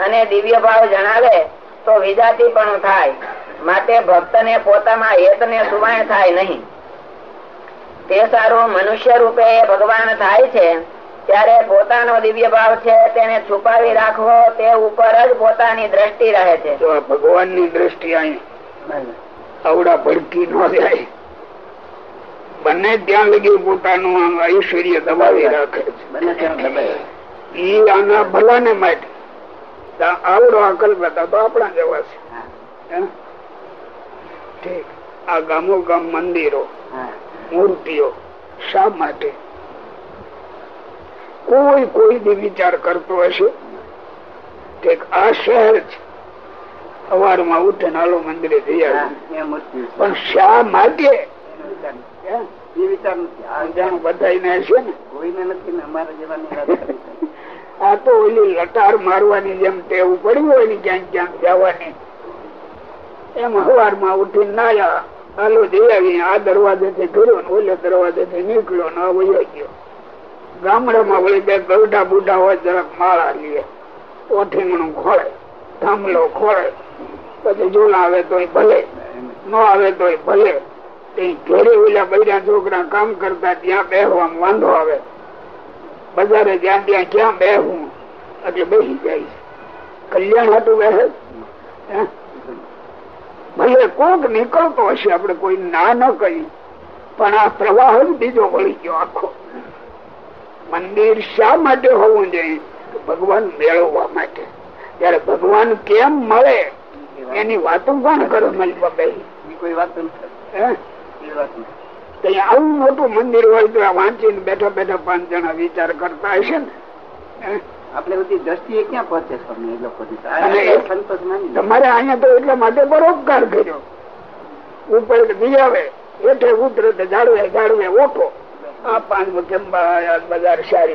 અને દિવ્ય ભાવ જણાવે તો વિજાતિ પણ થાય. માટે ભક્તને પોતામાં હેતને સુવાણ થાય નહીં. તે સારું મનુષ્ય રૂપે ભગવાન થાય છે ત્યારે પોતાનો દિવ્ય ભાવ છે તેને છુપાવી રાખવો તે ઉપર જ પોતાની દ્રષ્ટિ રહે છે. ભગવાનની દ્રષ્ટિ અહીં આવડા ભડકી ન જાય. બંને ત્યાં લગી પોતાનું આમ ઐશ્વર્ય દબાવી રાખે છે. બંને ત્યાં દબાય. ઈ આના ભલાને માટે. આવડો અકલ બતા તો આપણા જેવા છે. ઠીક. આ ગામો ગામ મંદિરો મૂર્તિઓ શા માટે? કોઈ કોઈ દી વિચાર કરતો હશે? કે આ શહેર છે. સવારમાં ઉઠે નાલો મંદિરે જઈ આવ્યું. આવે પણ શા માટે? એ વિચાર નથી. બધા હશે ને? કોઈને નથી ને અમારા જેવાની. આ તો ઓલી લટાર મારવાની જેમ ટેવ પડી હોય ને ક્યાંક ક્યાંક જવાની. એમ હવારમાં ઉઠી નાયા, હાલો જઈ આ દરવાજે થી કર્યો ને ઓલે દરવાજે થી નીકળ્યો ને વયો ગયો. ગામડામાં વળી બે ગરડા બુઢા હોય જરાક માળા લે. ઓઠીંગણું ખોળે, થાંભલો ખોળે. પછી જોલા આવે તોય ભલે, ન આવે તોય ભલે. ઘેરી ઓલા બૈરા છોકરા કામ કરતા ત્યાં બેહવામાં વાંધો આવે. બજારે જ્યાં ત્યાં ક્યાં બેહું એટલે બેસી જાય. કલ્યાણ હતું બેસે ભલે કોક નીકળતો હશે આપડે કોઈ ના ન કહી. પણ આ પ્રવાહ જ બીજો વળી ગયો આખો. મંદિર શા માટે હોવું જોઈએ? ભગવાન મેળવવા માટે. ત્યારે ભગવાન કેમ મળે એની વાતો કોણ કરો બેહી? કોઈ વાત નથી. આવું મોટું મંદિર હોય તો વાંચીને બેઠા બેઠા પાંચ જણા વિચાર કરતા હશે ને. આપણે બધી દ્રષ્ટિએ ક્યાં પહોંચે સ્વામી એ લોકો અને એ- સંતોષ માની લો. તમારે અહીંયા તો એટલા માટે પરોપકાર કર્યો. ઉપર બીજાવે એટલે ઉતરે તો જાળવે જાળવે ઓઠો. આ પાંચ કેમ બજાર સારી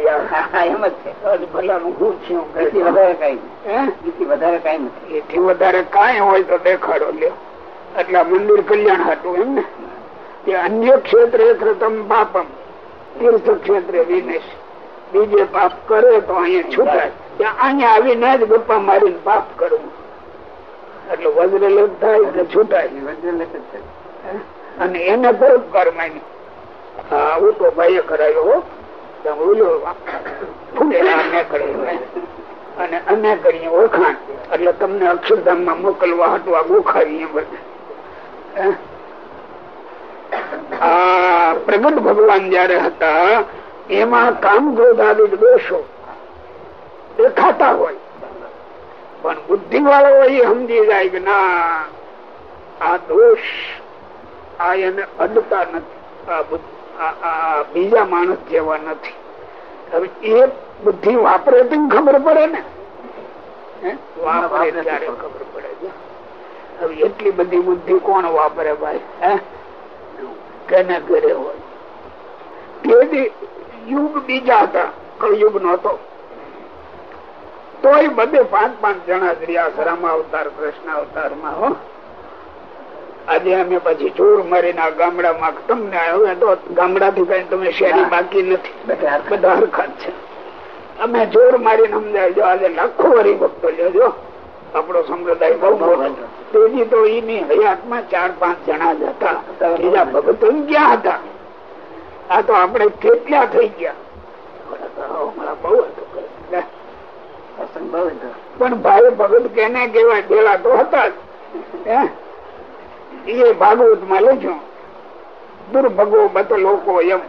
એમ જ છે. ભલાનું હું છું એથી વધારે કઈ? એથી વધારે કઈ નથી. એથી વધારે કઈ હોય તો દેખાડો લ્યો. એટલે મંદિર કલ્યાણ હતું એમ ને. કે અન્ય ક્ષેત્રે કૃતમ પાપમ. તીર્થ ક્ષેત્રે વિનેશ. બીજે પાપ કરે તો અહીંયા છૂટાય ત્યાં અહીંયા આવીને જ ગપ્પા મારીને પાપ કરવું. એટલે વજ્ર થાય એટલે છૂટાય અને એને પરોપકાર માની હા ભાઈએ હો. ફૂલેલા અમે કરાયો અને અમે કરીએ ઓળખાણ. એટલે તમને અક્ષરધામમાં મોકલવા હટવા ગોખાવીએ બધે? આ પ્રગટ ભગવાન જયારે હતા, એમાં કામ ક્રોધાદિક દોષો દેખાતા હોય. પણ બુદ્ધિ વાળો એ સમજી જાય કે ના, આ દોષ, આ એને અડતા નથી બીજા માણસ જેવા નથી. હવે એ બુદ્ધિ વાપરે તો ખબર પડે ને? વાપરે ત્યારે ખબર પડે. હવે એટલી બધી બુદ્ધિ કોણ વાપરે ભાઈ? હે? કેને ઘરે હોય? તે યુગ બીજા હતા કળયુગ નતો તોય બધે પાંચ પાંચ જણા જ રહ્યા અવતાર કૃષ્ણ અવતારમાં હો. આજે અમે પછી ચોર મારીને ગામડામાં તમને હવે તો ગામડા થી કઈ તમે શેરી બાકી નથી. બધા હરખા. બધા હરખા જ છે. અમે જોર મારીને સમજાવજો આજે લાખો વરી ભક્તો લેજો આપણો સંપ્રદાય બહુ મોટો. તેજી તો એની હયાતમાં ચાર પાંચ જણા જ હતા. બીજા ભગતો ક્યાં હતા. આ તો આપણે કેટલા થઈ ગયા. પણ ભાઈ ભગત કેને કેવા પેલા તો હતા? એ ભાગવતમાં લેજો દુર્ભગો બત લોકો એમ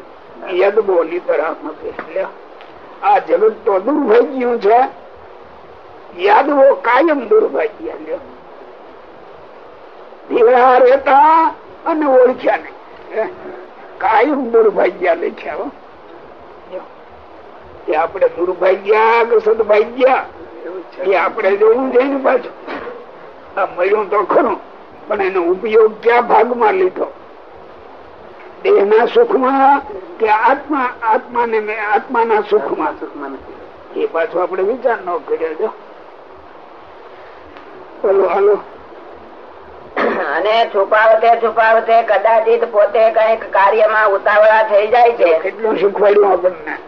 યદબો એટલે આ જગત તો દુર્ભાગ્યું છે. યાદવો કાયમ દુર્ભાગ્ય ધીરા રહેતા અને ઓળખ્યા નહીં. કાયમ દુર્ભાગ્ય લખ્યા. એ દુર્ભાગ્યા સદભાગ્યા? એ આપણે જોવું છે ને પાછું. આ મળ્યું તો ખરું, પણ એનો ઉપયોગ ક્યાં ભાગમાં લીધો? દેહના સુખમાં કે આત્મા? આત્માને આત્માના સુખમાં એ પાછું આપણે વિચાર ન કર્યો અને છુપાવતે છુપાવતે કદાચિત પોતે કંઈક કાર્યમાં ઉતાવળા થઈ જાય છે. કેટલું શીખવાડ્યું આપણને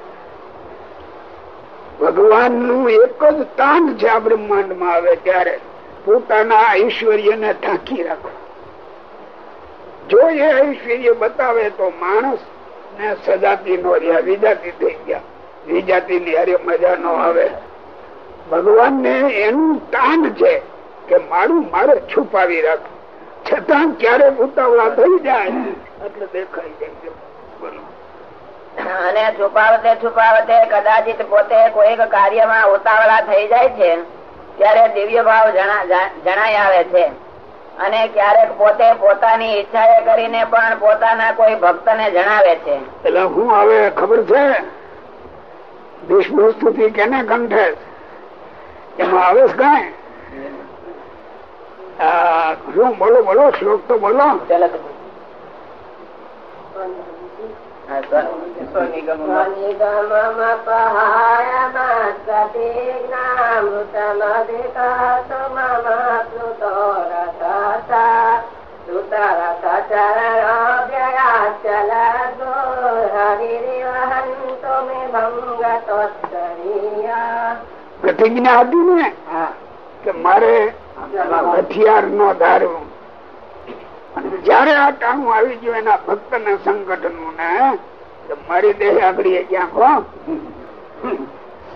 ભગવાનનું એક જ તાન છે આ બ્રહ્માંડમાં આવે ત્યારે. પોતાના ઐશ્વર્ય ને ઢાંકી રાખો. જો એ ઐશ્વર્ય બતાવે તો માણસ ને સજાતી નો રહ્યા વિજાતી થઈ ગયા. વિજાતી ની હારે મજા નો આવે. ભગવાન ને એનું તાન છે. કે મારું મારે છુપાવી રાખ. છતાં ક્યારે ઉતાવળા થઈ જાય એટલે દેખાઈ જાય અને છુપાવતે છુપાવતે કદાચિત પોતે કોઈક કાર્યમાં ઉતાવળા થઈ જાય છે ત્યારે દિવ્ય ભાવ જણાય આવે છે. અને ક્યારેક પોતે પોતાની ઈચ્છા કરીને પણ પોતાના કોઈ ભક્ત ને જણાવે છે. એટલે હું હવે ખબર છે ભીષ્મ સ્તુતિ કેને કંઠે? એમાં આવે કાંઈ? શું બોલો બોલો શ્લોક તો બોલો. પ્રતિજ્ઞા હતી ને કે મારે હથિયાર નો ધારવું જયારે આ ટાણું આવી ગયું એના ભક્ત ને સંગઠનનું ને મારી દેહ આગળ ક્યાંક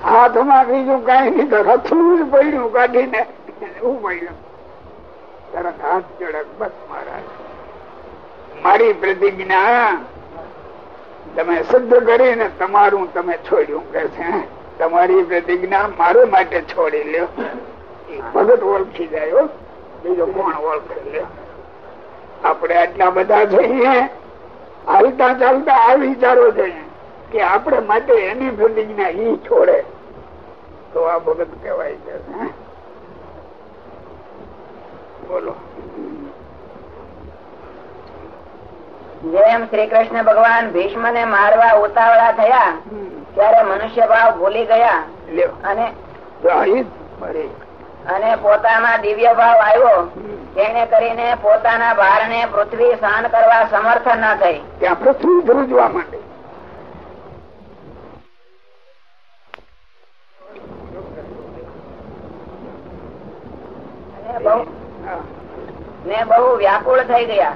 હાથમાં બીજું કઈ નહીં, તો રથનું જ પડ્યું કાઢીને એવું પડ્યું. તરત હાથ ચડક બસ મહારાજ. મારી પ્રતિજ્ઞા, તમે સિદ્ધ કરીને તમારું તમે છોડ્યું કે છે. તમારી પ્રતિજ્ઞા મારે માટે છોડી લ્યો. ભગત ઓળખી જાય બીજો કોણ ઓળખે આપણે આટલા બધા જઈએ. હાલતા ચાલતા આ વિચારો જઈએ કે આપણે માટે એની પ્રતિજ્ઞા ઈ છોડે. તો આ ભગત કહેવાય છે. બોલો. જેમ શ્રી કૃષ્ણ ભગવાન ભીષ્મ ને મારવા ઉતાવળા થયા ત્યારે મનુષ્ય ભાવ ભૂલી ગયા. અને અને પોતામાં દિવ્ય ભાવ આવ્યો. તેને કરીને પોતાના ભાર ને પૃથ્વી સહન કરવા સમર્થ ન થઈ. ત્યાં પૃથ્વી ધ્રુજવા માટે બહુ ને બહુ વ્યાકુળ થઈ ગયા.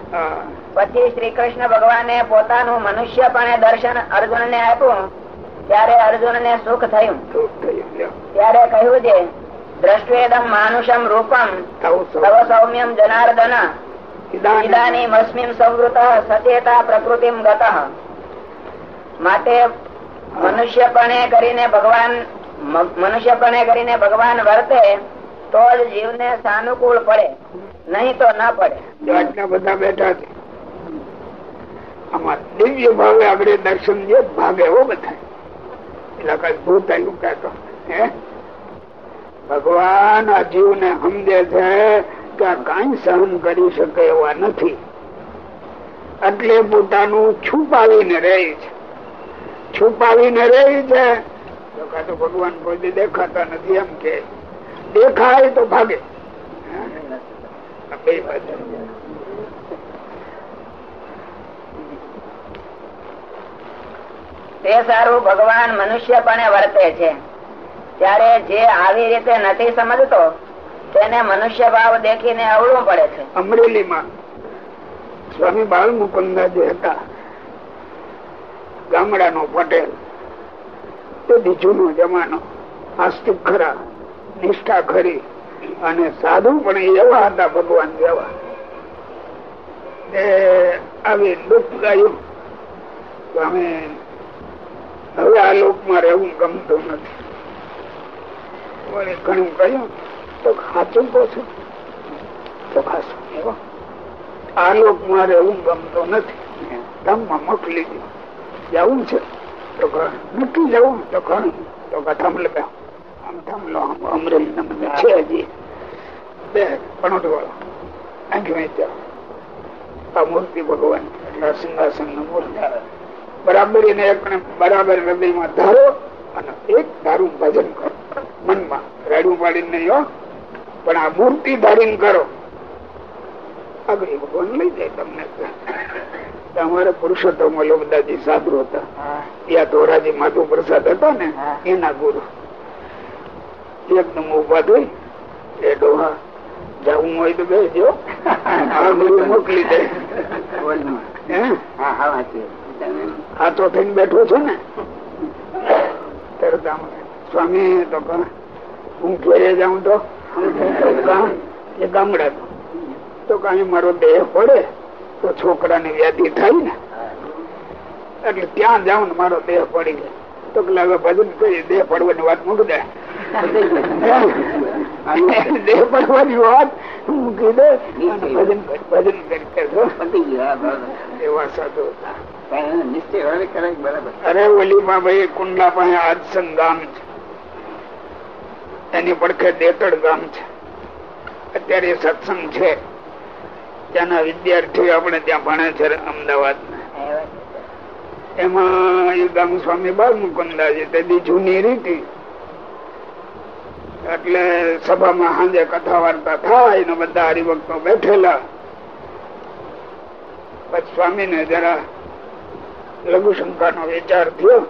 પછી શ્રી કૃષ્ણ ભગવાને પોતાનું મનુષ્ય પણ દર્શન અર્જુન ને આપ્યું. ત્યારે અર્જુન ને સુખ થયું ત્યારે કહ્યું છે દ્રષ્ટેદમ માનુષમ રૂપમ. તવ સૌમ્યમ જનાર્દન. ઇદાનીમ. ઇદાની અસ્મિન સંવૃત સચેતા પ્રકૃતિમ ગત. માટે મનુષ્યપણે કરીને ભગવાન મનુષ્યપણે કરીને ભગવાન વર્તે તો જ જીવને સાનુકૂળ પડે. નહીં તો ના પડે. આટલા બધા બેઠા છે. આમાં દિવ્ય ભાવે આપણે દર્શન જે ભાગે એવો બધા. એટલે કઈ ભૂત આવ્યું કહેતો હે? ભગવાન આ જીવને સમજે છે કે કઈ સહન કરી શકે એવા નથી. એટલે પોતાનું છુપાવીને રહે છે. છુપાવીને રહે છે તો ભગવાન કોઈ દેખાતા નથી એમ કે. દેખાય તો ભાગે. બે તે સારું ભગવાન મનુષ્યપણે વર્તે છે. ત્યારે જે આવી રીતે નથી સમજતો, તેને મનુષ્ય ભાવ દેખીને અવળું પડે છે. અમરેલીમાં સ્વામી બાળ મુકુંદા જે હતા. ગામડાનો પટેલ. તે બીજુનો જમાનો. આસ્તિક ખરા, નિષ્ઠા ખરી અને સાધુ પણ એવા હતા ભગવાન જેવા. આવી દુઃખ ગાયું. અમે હવે આ લોકમાં રહેવું ગમતું નથી. વળી ઘણું કહ્યું તો સાચું કહું છું ખાસું એવો? આ લોકમાં રહેવું ગમતો નથી. ધામમાં મોકલી દઉં જવું છે. તો ઘણું. નથી જવું તો ઘણું. તો કથામ લગાવ આમ થાંભલો, આમ અમરેલી નમને છે હજી. બે પણોટ વાળો. આંખ વેચ્યા આ મૂર્તિ ભગવાન એટલે સિંહાસન મૂર્તિ બરાબર એને બરાબર હૃદયમાં ધારો અને એક ધારું ભજન કરો. મનમાં રેડું પાડીને નહીં હો. પણ આ મૂર્તિ ધારીને કરો. આગળ ભગવાન લઈ જાય તમને. અમારે પુરુષોત્તમ વલ્લભદાસજી સાધુ હતા. ત્યાં ધોરાજી માધુ પ્રસાદ હતા ને એના ગુરુ. એકદમ ઊભા થઈ એ ડોહા જવું હોય તો બેસજો ગુરુ મોકલી દે. હે? તો થઈને બેઠો છો ને? તરત આમ સ્વામી તો હું ઘેરે જાઉં તો? એ ગામડા તો. કઈ મારો દેહ પડે તો છોકરાને વ્યાધિ થાય ને. એટલે ત્યાં જાઉં ને મારો દેહ પડી જાય. તો કે લાગે ભજન કરી દેહ પડવાની વાત મૂકી દે. દેહ પડવાની વાત મૂકી દે ભજન ભજન કરી. એવા સાધુ હતા. અરે ઓલીમાં ભાઈ કુંડલા પાસે આજ સંગામ છે. એની પડખે દેતડ ગામ છે. અત્યારે સત્સંગ છે. ત્યાંના વિદ્યાર્થીઓ આપણે ત્યાં ભણે છે અમદાવાદ એમાં એ ગામ સ્વામી બાળ મુકુંદાજી તેથી જૂની રીતિ. એટલે સભામાં સાંજે કથા વાર્તા થાય ને બધા હરિભક્તો બેઠેલા. પછી સ્વામી ને જરા લઘુશંકા નો વિચાર થયો.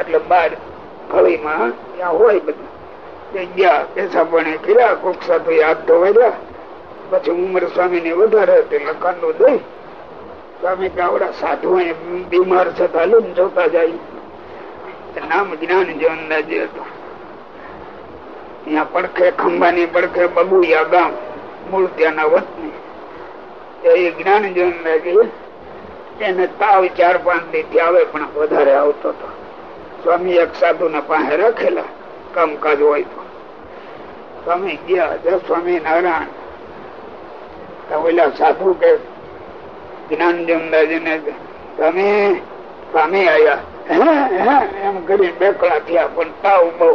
એટલે બાર ફળીમાં ત્યાં હોય બધું. ગયા કર્યા કોક સાથે હાથ ધોવાયેલા પછી ઉમર સ્વામી ને વધારે એટલે કાંડો દઈ. સ્વામી આવડા સાધુ બીમાર છે તાલીમ જોતા જાય. નામ પડખે, ખંભાની પડખે, બબુયા ગામ, મૂળ ત્યાંના વતની. એ જ્ઞાન જીવનદાજી એને તાવ ચાર પાંચ દી આવે, પણ વધારે આવતો હતો સ્વામી એક સાધુ ને પાસે રાખેલા. કામકાજ હોય તો. સ્વામી ગયા સ્વામી નારાયણ. ઓલા સાધુ કે જ્ઞાન જમદાજી સ્વામી આવ્યા એમ કરી બેકડા થયા, પણ તાવ બહુ.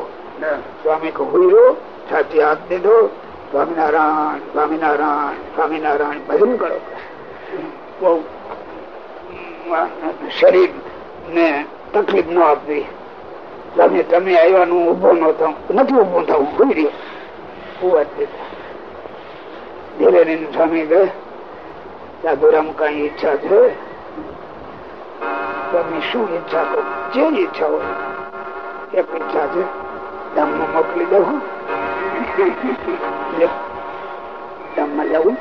સ્વામી કહ્યું છાતી હાથ દીધો. સ્વામિનારાયણ સ્વામિનારાયણ સ્વામિનારાયણ ભજન કરો. બહુ શરીર ને તકલીફ ન આપવી. તમે તમે આવ્યાનું ઊભો ન થવું. નથી ઊભો થવું ભૂલી ધીરે સ્વામી ગયે સાધુરામ કઈ ઈચ્છા છે? તમે શું ઈચ્છા કરો? જે ઈચ્છા હોય. એક ઈચ્છા છે, ધામમાં મોકલી દઉં ધામમાં જવું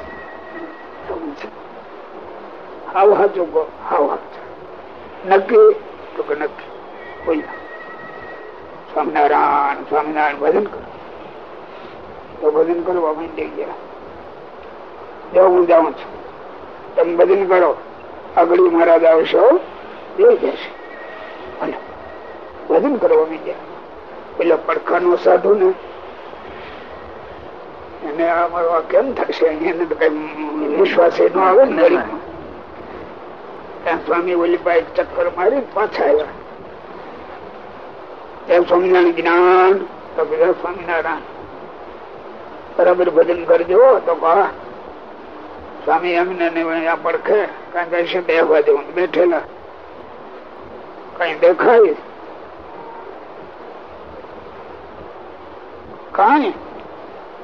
હાવ હાચું કહો હાવ હાચું. નક્કી? તો કે નક્કી. કોઈ સ્વામિનારાયણ સ્વામિનારાયણ ભજન કરો. તો ભજન કરવા માંડી ગયા. જો હું જાઉં છું. તમે ભજન કરો. આગળ મહારાજ આવશો એ જશે. ભજન કરવા માંડ્યા પેલા પડખાનો સાધુ ને. એને અમારો કેમ થશે? એને તો કઈ વિશ્વાસ ન આવે ને સ્વામી ઓલી એક ચક્કર મારી પાછા આવ્યા. ત્યાં સ્વામિનારાયણ જ્ઞાન, તો બધા સ્વામિનારાયણ. બરાબર ભજન કરજો, તો કહા સ્વામી એમને પડખે, કઈ કઈ બેહવા જેવું બેઠેલા. કઈ દેખાય? કઈ?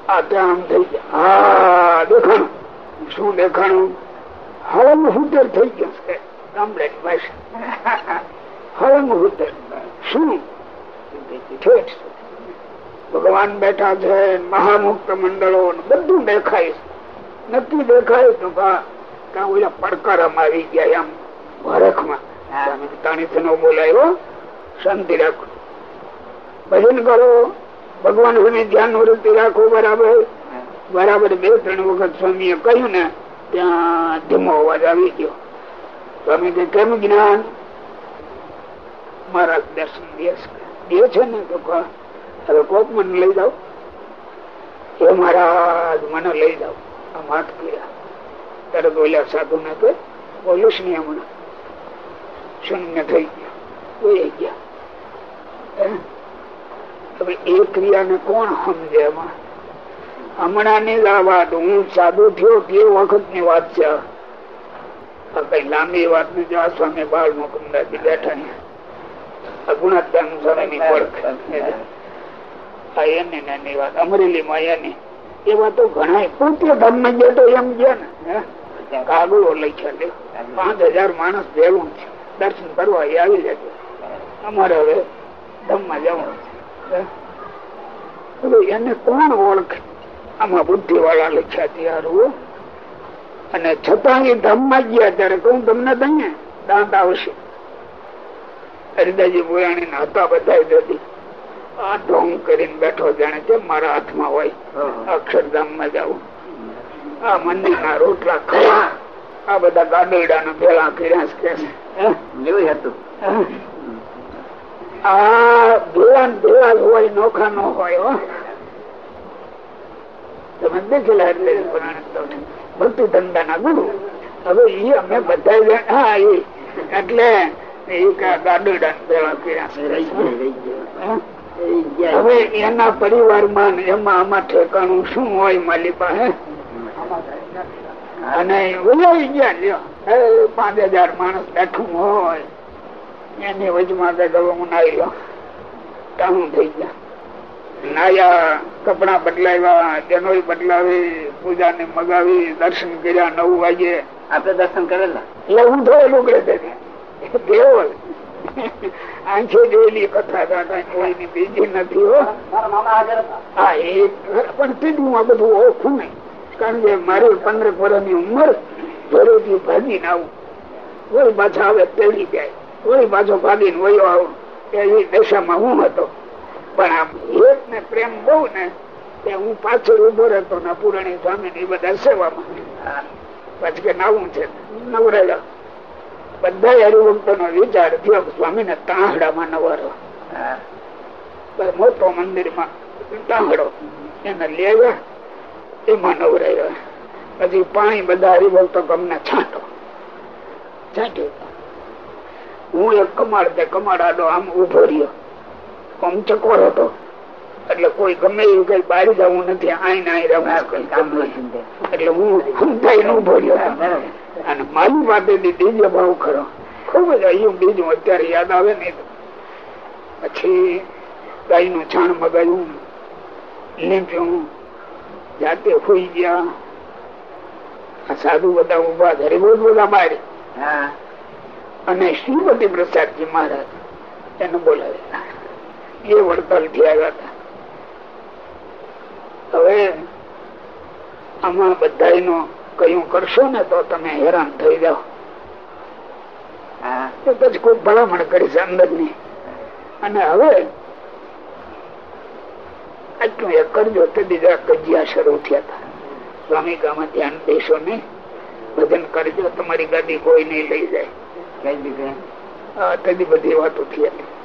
આ ત્યાં આમ થઈ ગયા. હા, દેખાણું. શું દેખાણું? હળંગ હુતર થઈ ગયો છે. ગામડે ભાષા હળંગ હુતર. શું? ભગવાન બેઠા છે મહામુક્ત મંડળો બધું દેખાય નથી દેખાય તો ઓલા પડકારમાં આવી ગયા આમ ભરખમાં. તાણી નો બોલાયો શાંતિ રાખો. ભજન કરો ભગવાન ધ્યાન વૃત્તિ રાખો બરાબર? બરાબર બે ત્રણ વખત સ્વામી કહ્યું ને ત્યાં ધીમો અવાજ આવી ગયો. સ્વામી કે કેમ જ્ઞાન? મારા દર્શન દે છે ને હવે કોક મને લઈ જાઓ. એ મહારાજ મને લઈ જાઓ. આ માત કર્યા તરત ઓલા સાધુ ને કહે બોલું નહીં હમણાં શૂન્ય થઈ ગયા. ગયા. હવે એ ક્રિયાને કોણ સમજે એમાં? હમણાં ની જ વાત, હું સાધુ થયો તે વખતની વાત છે. કઈ લાંબી વાત ને જો સ્વામી બાળ મુકુંદાજી બેઠા ગુણાત્યાન સ્વામી ઓળખ એની નાની વાત અમરેલી માં એની. એવા તો ઘણા પોતે ધર્મ ગયા તો એમ ગયા ને કાગળો લખ્યા પાંચ હજાર માણસ ભેગું છે. દર્શન કરવા એ આવી જશે અમારે હવે ધમમાં જવાનું છે. એને કોણ ઓળખ? આમાં બુદ્ધિ વાળા લખ્યા ત્યારે અને છતાં એ ધામમાં ગયા ત્યારે કહું તમને દઈએ દાંત આવશે. હરિદાજી પુરાણી હતા બધા જતી. આ ઢોંગ કરીને બેઠો જાણે છે મારા હાથમાં હોય. અક્ષરધામમાં જવું આ મંદિર ના રોટલા ખાવા. આ બધા ગાડોડા ને ભેળા કર્યા કે આ ભેળા ભેળા હોય નોખા નો હોય તમે દેખેલા એટલે ભક્તિ ધંધા ના ગુરુ. હવે એ અમે બધા હા એ એટલે હવે એના પરિવારમાં એમાં આમાં ઠેકાણું શું હોય માલી પાસે? અને ઉલાઈ ગયા પાંચ હજાર માણસ બેઠું હોય. એની વચમાં હું નાઈ લો ટાણું થઈ ગયા. નાયા કપડા બદલાવ્યા તેનો બદલાવી પૂજા ને મગાવી દર્શન કર્યા નવ વાગે. આપડે દર્શન કરેલા? એટલે હું ધોયેલું લુગડે દેવલ આંખે જોયેલી કથા કોઈની બીજી નથી હો. હા એ પણ કીધું આ બધું ઓળખું નહીં. કારણ કે મારી પંદર વર્ષની ઉંમર ઘરેથી ભાગીને આવું. કોઈ પાછા આવે તેડી જાય. કોઈ પાછો ભાગીને વયો આવું. એવી દશામાં હું હતો. પણ આમ એક ને પ્રેમ બહુ ને તે હું પાછળ ઊભો રહેતો ને પુરાણી સ્વામી ની બધા સેવામાં. પછી કે નાવું છે. નવરેલા બધા હરિભક્તો નો વિચાર થયો સ્વામી ને તાહડામાં નવારો મોટો મંદિરમાં તાહડો. એને લેવા એમાં નવરાયો પછી પાણી બધા હરિભક્તો ગમને છાંટો. છાંટ્યું. હું એક કમાડ તે કમાડ આડો આમ ઊભો રહ્યો. આમ ચકોર હતો. એટલે કોઈ ગમે એવું કઈ બારી જવું નથી. આઈ ના એટલે હું સમજાઈને ઊભો રહ્યો અને મારી માટે બીજો ભાવ ખરો. ખૂબ જ અહીંયા બીજું અત્યારે યાદ આવે ને પછી ગાયનું છાણ મગાયું. લીંપ્યું જાતે હોઈ ગયા. આ સાધુ બધા ઊભા ધરે બહુ બધા બહાર અને શ્રીમતી પ્રસાદજી મહારાજ એને બોલાવે એ વડતાલથી આવ્યા હતા હવે આમાં બધા કયું કરશો ને તો તમે હેરાન થઈ જાઓ. પછી કોઈ ભલામણ કરીશ અંદરની અને હવે આટલું એ કરજો તે બીજા કજિયા શરૂ થયા હતા. સ્વામી ગામાં ધ્યાન દેશો ને ભજન કરજો તમારી ગાદી કોઈ નહીં લઈ જાય. તેની બધી વાતો થઈ હતી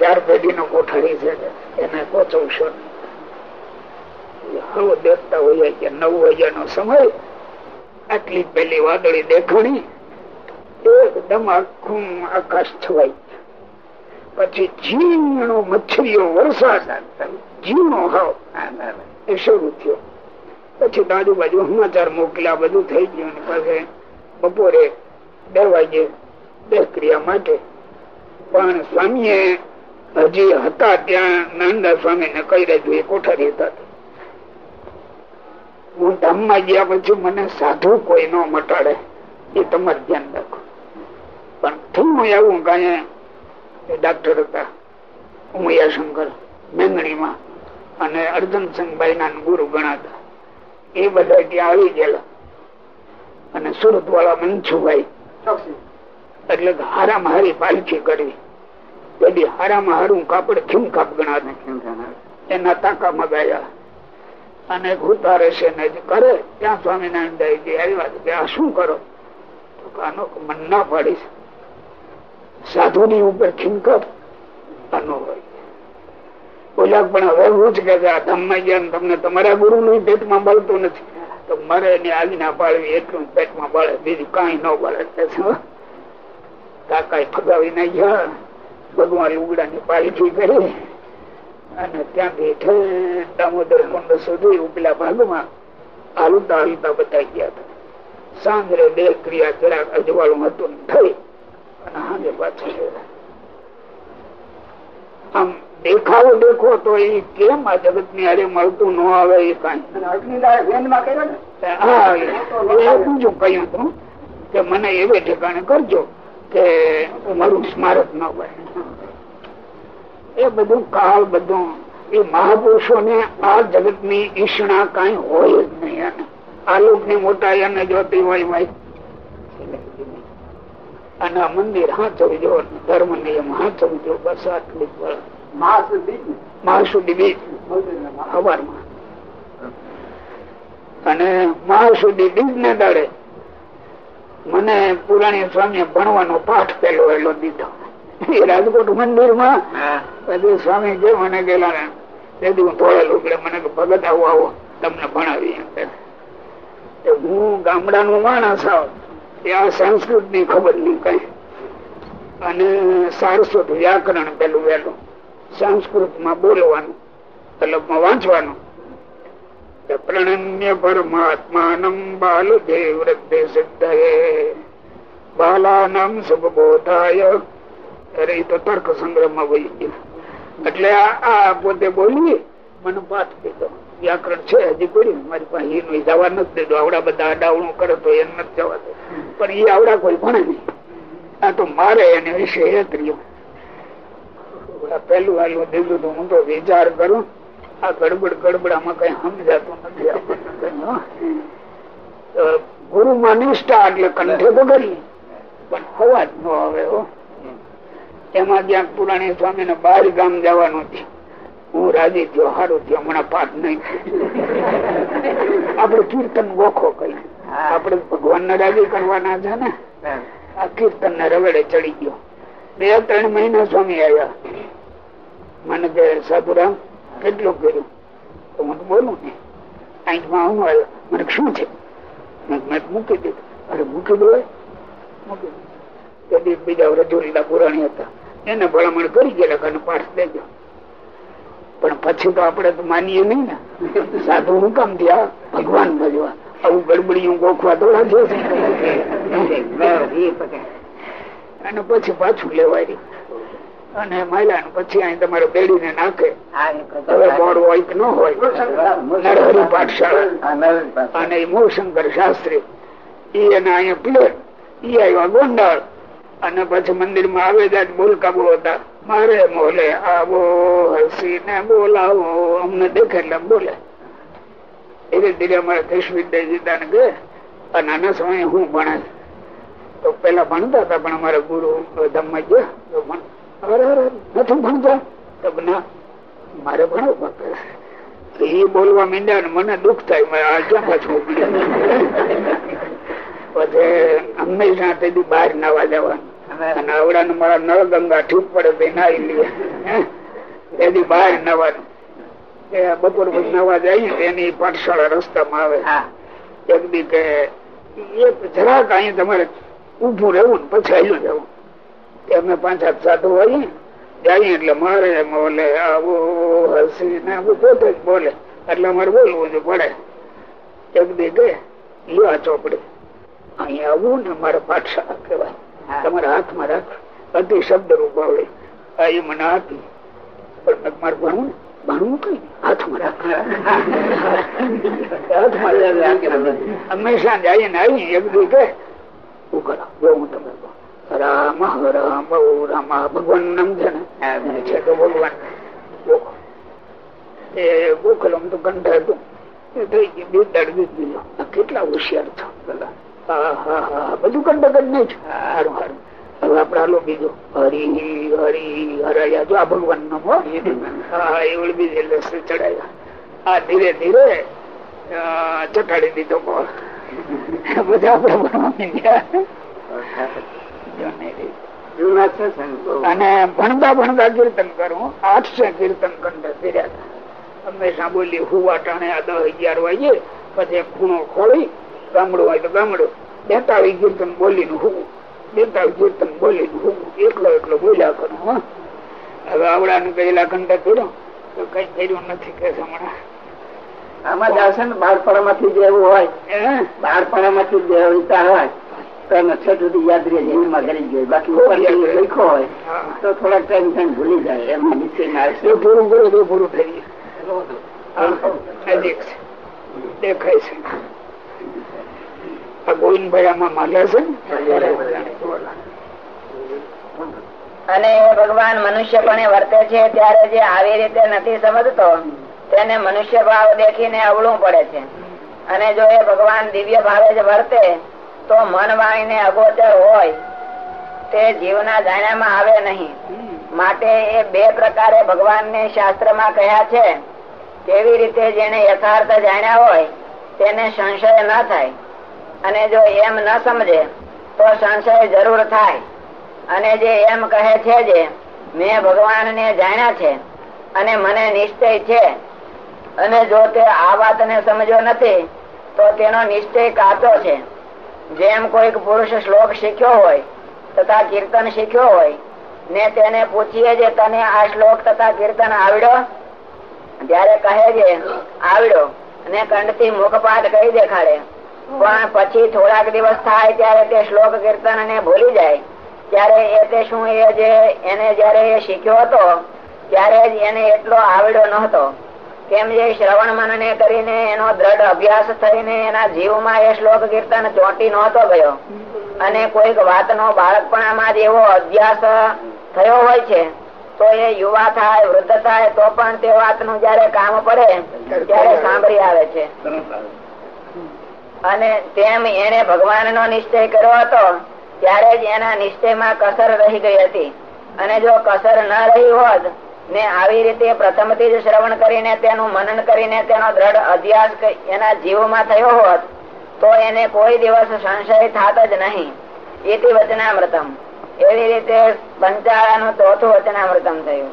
ચાર પેઢી નો કોઠારી છે. એને કોચવશો હવે દેખતા હોય કે નવ વાગ્યા નો સમય. આટલી પેલી વાદળી દેખાણી. એકદમ આખું આકાશ છવાય પછી ઝીણો મચ્છરીઓ વરસાદ ઝીણો હાવ. એ શરૂ થયો. પછી આજુબાજુ સમાચાર મોકલ્યા બધું થઈ ગયું. પછી બપોરે બે વાગે બે ક્રિયા માટે. પણ સ્વામીએ હજી હતા ત્યાં નાનદા સ્વામી ને કહી રહ્યું એ કોઠારી હતા? હું ધામમાં ગયા પછી મને સાધુ કોઈ ન મટાડે, એ તમારે ધ્યાન રાખો. પણ થયું એવું કાંઈ ડાક્ટર હતા, ઉમૈયાશંકર, મેંગણીમાં, અને અર્જનસંગભાઈ ના ગુરુ ગણાતા. એ બધા ત્યાં આવી ગયેલા. અને સુરત વાળા મનસુભાઈ એટલે હારી પાલખી કરવી પેલી હારામાં હારું કાપડ ખીમ કાપ ગણા એના તાકા મગાયા અને ઉતારે છે ને કરે, ત્યાં સ્વામિનારાયણ દાઈજી આવ્યા કે આ શું કરો? તો આનો મન ના પાડીશ સાધુ ની ઉપર ખીમકપ આનો હોય. બોલ્યા પણ હવે હું જ કે આ ધામમાં ગયા તમને તમારા ગુરુ નું પેટમાં મળતું નથી. તો મારે ને આજ્ઞા પાડવી એટલું પેટમાં બળે, બીજું કઈ ન બળે. કાકા ફગાવી નાખ્યા, ભગવાન ઉગડા ની પાલખી કરી. અને ત્યાંથી દામોદર કુંડ સુધી ઉપલા ભાગમાં હાલતા હાલતા બધા ગયા હતા. સાંજરે દેહ ક્રિયા જરાક અજવાળું હતું થઈ, અને હાજર પાછું આમ દેખાવો દેખો તો એ કેમ આ જગતની હારે મળતું ન આવે એ કઈ? કહ્યું હતું કે મને એવે ઠેકાણે કરજો કે મારું સ્મારક ન બને એ બધું કાળ બધું એ મહાપુરુષો ને આ જગતની ઈષ્ણા કઈ હોય જ નહીં આલોકની મોટા એને જોતી હોય ભાઈ અને આ મંદિર હાચવજો ધર્મ નિયમ હાચવજો બસ આટલું મહાસુદી બીજ. હવારમાં અને મહાસુદી બીજ ને દાડે. મને પુરાણી સ્વામી ભણવાનો પાઠ પેલો એલો દીધો એ રાજકોટ મંદિરમાં પછી સ્વામી જે મને ગયેલા તેથી હું થોડા એટલે મને ભગત આવો આવો તમને ભણાવી હું ગામડા નું માણસ આવ. એ આ સંસ્કૃતની ખબર નહીં કઈ. અને સારસ્વત વ્યાકરણ પેલું વહેલું. સંસ્કૃતમાં બોલવાનું એટલે વાંચવાનું. પ્રણન્ય પરમાત્માનમ બાલ દેવ વૃદ્ધે સિદ્ધ બાલાનમ સુખબોધાય અરે તો તર્ક સંગ્રહમાં વહી ગયું. એટલે આ પોતે બોલી મને પાઠ દીધો વ્યાકરણ છે, હજી કોઈ મારી પાસે એનું જવા નથી દેતો આવડા બધા અડાવણું કરે તો એમ નથી જવા દે પણ એ આવડા કોઈ ભણે નહીં. આ તો મારે એને વિશે હેત રહ્યું. પેલું હાલું દીધું હું તો વિચાર કરું. આ ગડબડ ગડબડ આમાં કઈ સમજાતું નથી ગુરુ માં નિષ્ઠા એટલે કંઠે કરી પણ અવાજ ન આવે એમાં ક્યાંક પુરાણી સ્વામી ને બહાર ગામ જવાનું છે. હું રાજી થયો સારું થયો હમણાં પાઠ નહીં. આપડે કીર્તન ગોખો કઈ આપડે ભગવાન ને રાજી કરવાના છે ને? આ કીર્તન ને રવેડે ચડી ગયો. બે ત્રણ મહિના સ્વામી આવ્યા. મને કે, સાધુરામ, કેટલું કર્યું? તો હું બોલું ને આંખમાં હું આવ્યો. મને શું છે? મેં મૂકી દીધું. અરે, મૂકી દો મૂકી દીધું. બીજા રજોરીલા પુરાણી હતા. એને ભલામણ કરી ગયેલા અને પાઠ દેજો પણ પછી તો આપડે તો માનીએ નહીં ને. સાધુ હું કામ થયા? ભગવાન ભજવા. આવું ગડબડી ગોખવા થોડા છે. [laughs] અને પછી પાછું લેવાય. અને માયલા પછી અહીં તમારે પેઢીને નાખે. હવે હોય કે ન હોય. નરહરી પાઠશાળા. અને મૂળશંકર શાસ્ત્રી ઈ અને અહીંયા પ્લેટ ઈ આવ્યા ગોંડાળ અને પછી મંદિરમાં આવે જાય બોલકા બોલતા મારે મોલે આવો હસી ને બોલાવો. અમને દેખે એટલે બોલે. ધીરે ધીરે અમારે કૃષ્ણવિદ્યાજી ને અને આના સમયે હું ભણે તો પેલા ભણતા હતા પણ અમારા ગુરુ ધમમાં ગયા નથી ભણતા? તો ના મારે ભણો એ બોલવા માંડ્યા ને મને દુઃખ થાય આ ક્યાં પાછું પછી હંમેશા તેથી બહાર નાવા જવાનું. અને આવડા ને મારા નળગંગા ઠીક પડે તો નાઈ લઈએ તેથી બહાર એ બપોર પછી નવા જાય એની પાઠશાળા રસ્તામાં આવે. એક દી કે એક જરાક અહીંયા તમારે ઉભું રહેવું ને પછી હાલ્યું જવું અમે પાંચ હાથ સાધુ હોય જાય એટલે મારે બોલે આવો હસી ને પોતે જ બોલે. એટલે અમારે બોલવું જ પડે. એક દી ગયે લ્યો ચોપડી. અહીંયા આવું ને મારે પાઠશાળા કહેવાય. તમારા હાથમાં રાખ. અતિ શબ્દ રૂપાવડી આ એ મને આપી. પણ મારે ભણવું ભણવું કઈ હાથમાં રાખ. [laughs] હાથમાં હંમેશા ને આવી એક દી કે ઉકળા હું રામ રામ રામ ભગવાન નામ છે ને? છે. તો ભગવાન એ ગોખલમ તો કંટાળતું થઈ ગયું. બે દાડ દીધું કેટલા હોશિયાર છો બધું કંઠ જ નહીં સારું સારું. હવે આપડે હાલો બીજો. હરી હરી હરયા. જો આ ભગવાન નો હા. એવડે બીજે ચડાયા. આ ધીરે ધીરે ચટાડી દીધો બધા અને ભણતા ભણતા કીર્તન કરું. આઠસો કીર્તન કંઠ ફેર્યા હંમેશા બોલી હુવા ટાણે આ દસ અગિયાર વાગે પછી ખૂણો ખોલી ગામડું હોય તો ગામડું. બેતાળી કીર્તન બોલીને હું બેતાળી કીર્તન બોલીને હું એકલો એકલો બોલ્યા કરું હવે આવડા ને કહેલા કંઠ કર્યો તો કઈ કર્યું નથી કે હમણાં આમાં જશે ને બાળપણામાંથી જે એવું હોય બાળપણામાંથી જે વિચાર હોય તો એને છઠ સુધી યાદ રહે જમીનમાં કરી ગયો બાકી ઉપરથી લખ્યો હોય તો થોડાક ટાઈમ થઈને ભૂલી જાય એમાં નીચે ના એ પૂરું કરો તો પૂરું થઈ દેખાય છે. આ ગોવિંદભાઈ આમાં માલે છે અને ભગવાન મનુષ્ય પણ વર્તે છે ત્યારે જે આવી રીતે નથી સમજતો તેને મનુષ્ય ભાવ દેખીને અવળું પડે છે. અને જો એ ભગવાન દિવ્ય ભાવે જ વર્તે, તો મન વાણીને અગોચર હોય, તે જીવના જાણ્યામાં આવે નહીં. માટે એ બે પ્રકારે ભગવાનને શાસ્ત્રમાં કહ્યા છે તેવી રીતે જેને યથાર્થ જાણ્યા હોય, તેને સંશય ન થાય. અને જો એમ ન સમજે, તો સંશય જરૂર થાય. અને જે એમ કહે છે જે, મેં ભગવાન ને જાણ્યા છે, અને મને નિશ્ચય છે અને જો તે આ વાતને સમજ્યો નથી, તો તેનો નિશ્ચય કાચો છે. જેમ કોઈક પુરુષ શ્લોક શીખ્યો હોય તથા કીર્તન શીખ્યો હોય, ને તેને પૂછીએ જે તને આ શ્લોક તથા કીર્તન આવડ્યો? ત્યારે કહે છે, આવડ્યો. અને કંઠથી મુખપાઠ કરી દેખાડે. પણ પછી થોડાક દિવસ થાય ત્યારે તે શ્લોક કીર્તન ને ભૂલી જાય. ત્યારે એ તે શું એ જે એને જયારે એ શીખ્યો હતો, ત્યારે જ એને એટલો આવડ્યો નહોતો. કેમ જે શ્રવણ મનને કરીને એનો દ્રઢ અભ્યાસ થઈને એના જીવમાં એ શ્લોક કીર્તન ચોંટી નહોતો ગયો. અને કોઈક વાતનો બાળકપણામાં જ એવો અભ્યાસ થયો હોય છે, તો એ યુવા થાય, વૃદ્ધ થાય, તો પણ તે વાતનું જયારે કામ પડે, ત્યારે સાંભળી આવે છે. અને તેમ એને ભગવાન નો નિશ્ચય કર્યો હતો, ત્યારે જ એના નિશ્ચયમાં કસર રહી ગઈ હતી. અને જો કસર ન રહી હોત ને આવી રીતે પ્રથમથી જ શ્રવણ કરીને તેનું મનન કરીને તેનો દ્રઢ અભ્યાસ એના જીવમાં થયો હોત, તો એને કોઈ દિવસ સંશય થાત જ નહીં. એથી વચનામૃતમ. એવી રીતે પંચાળા નું ચોથું વચનામૃતમ થયું.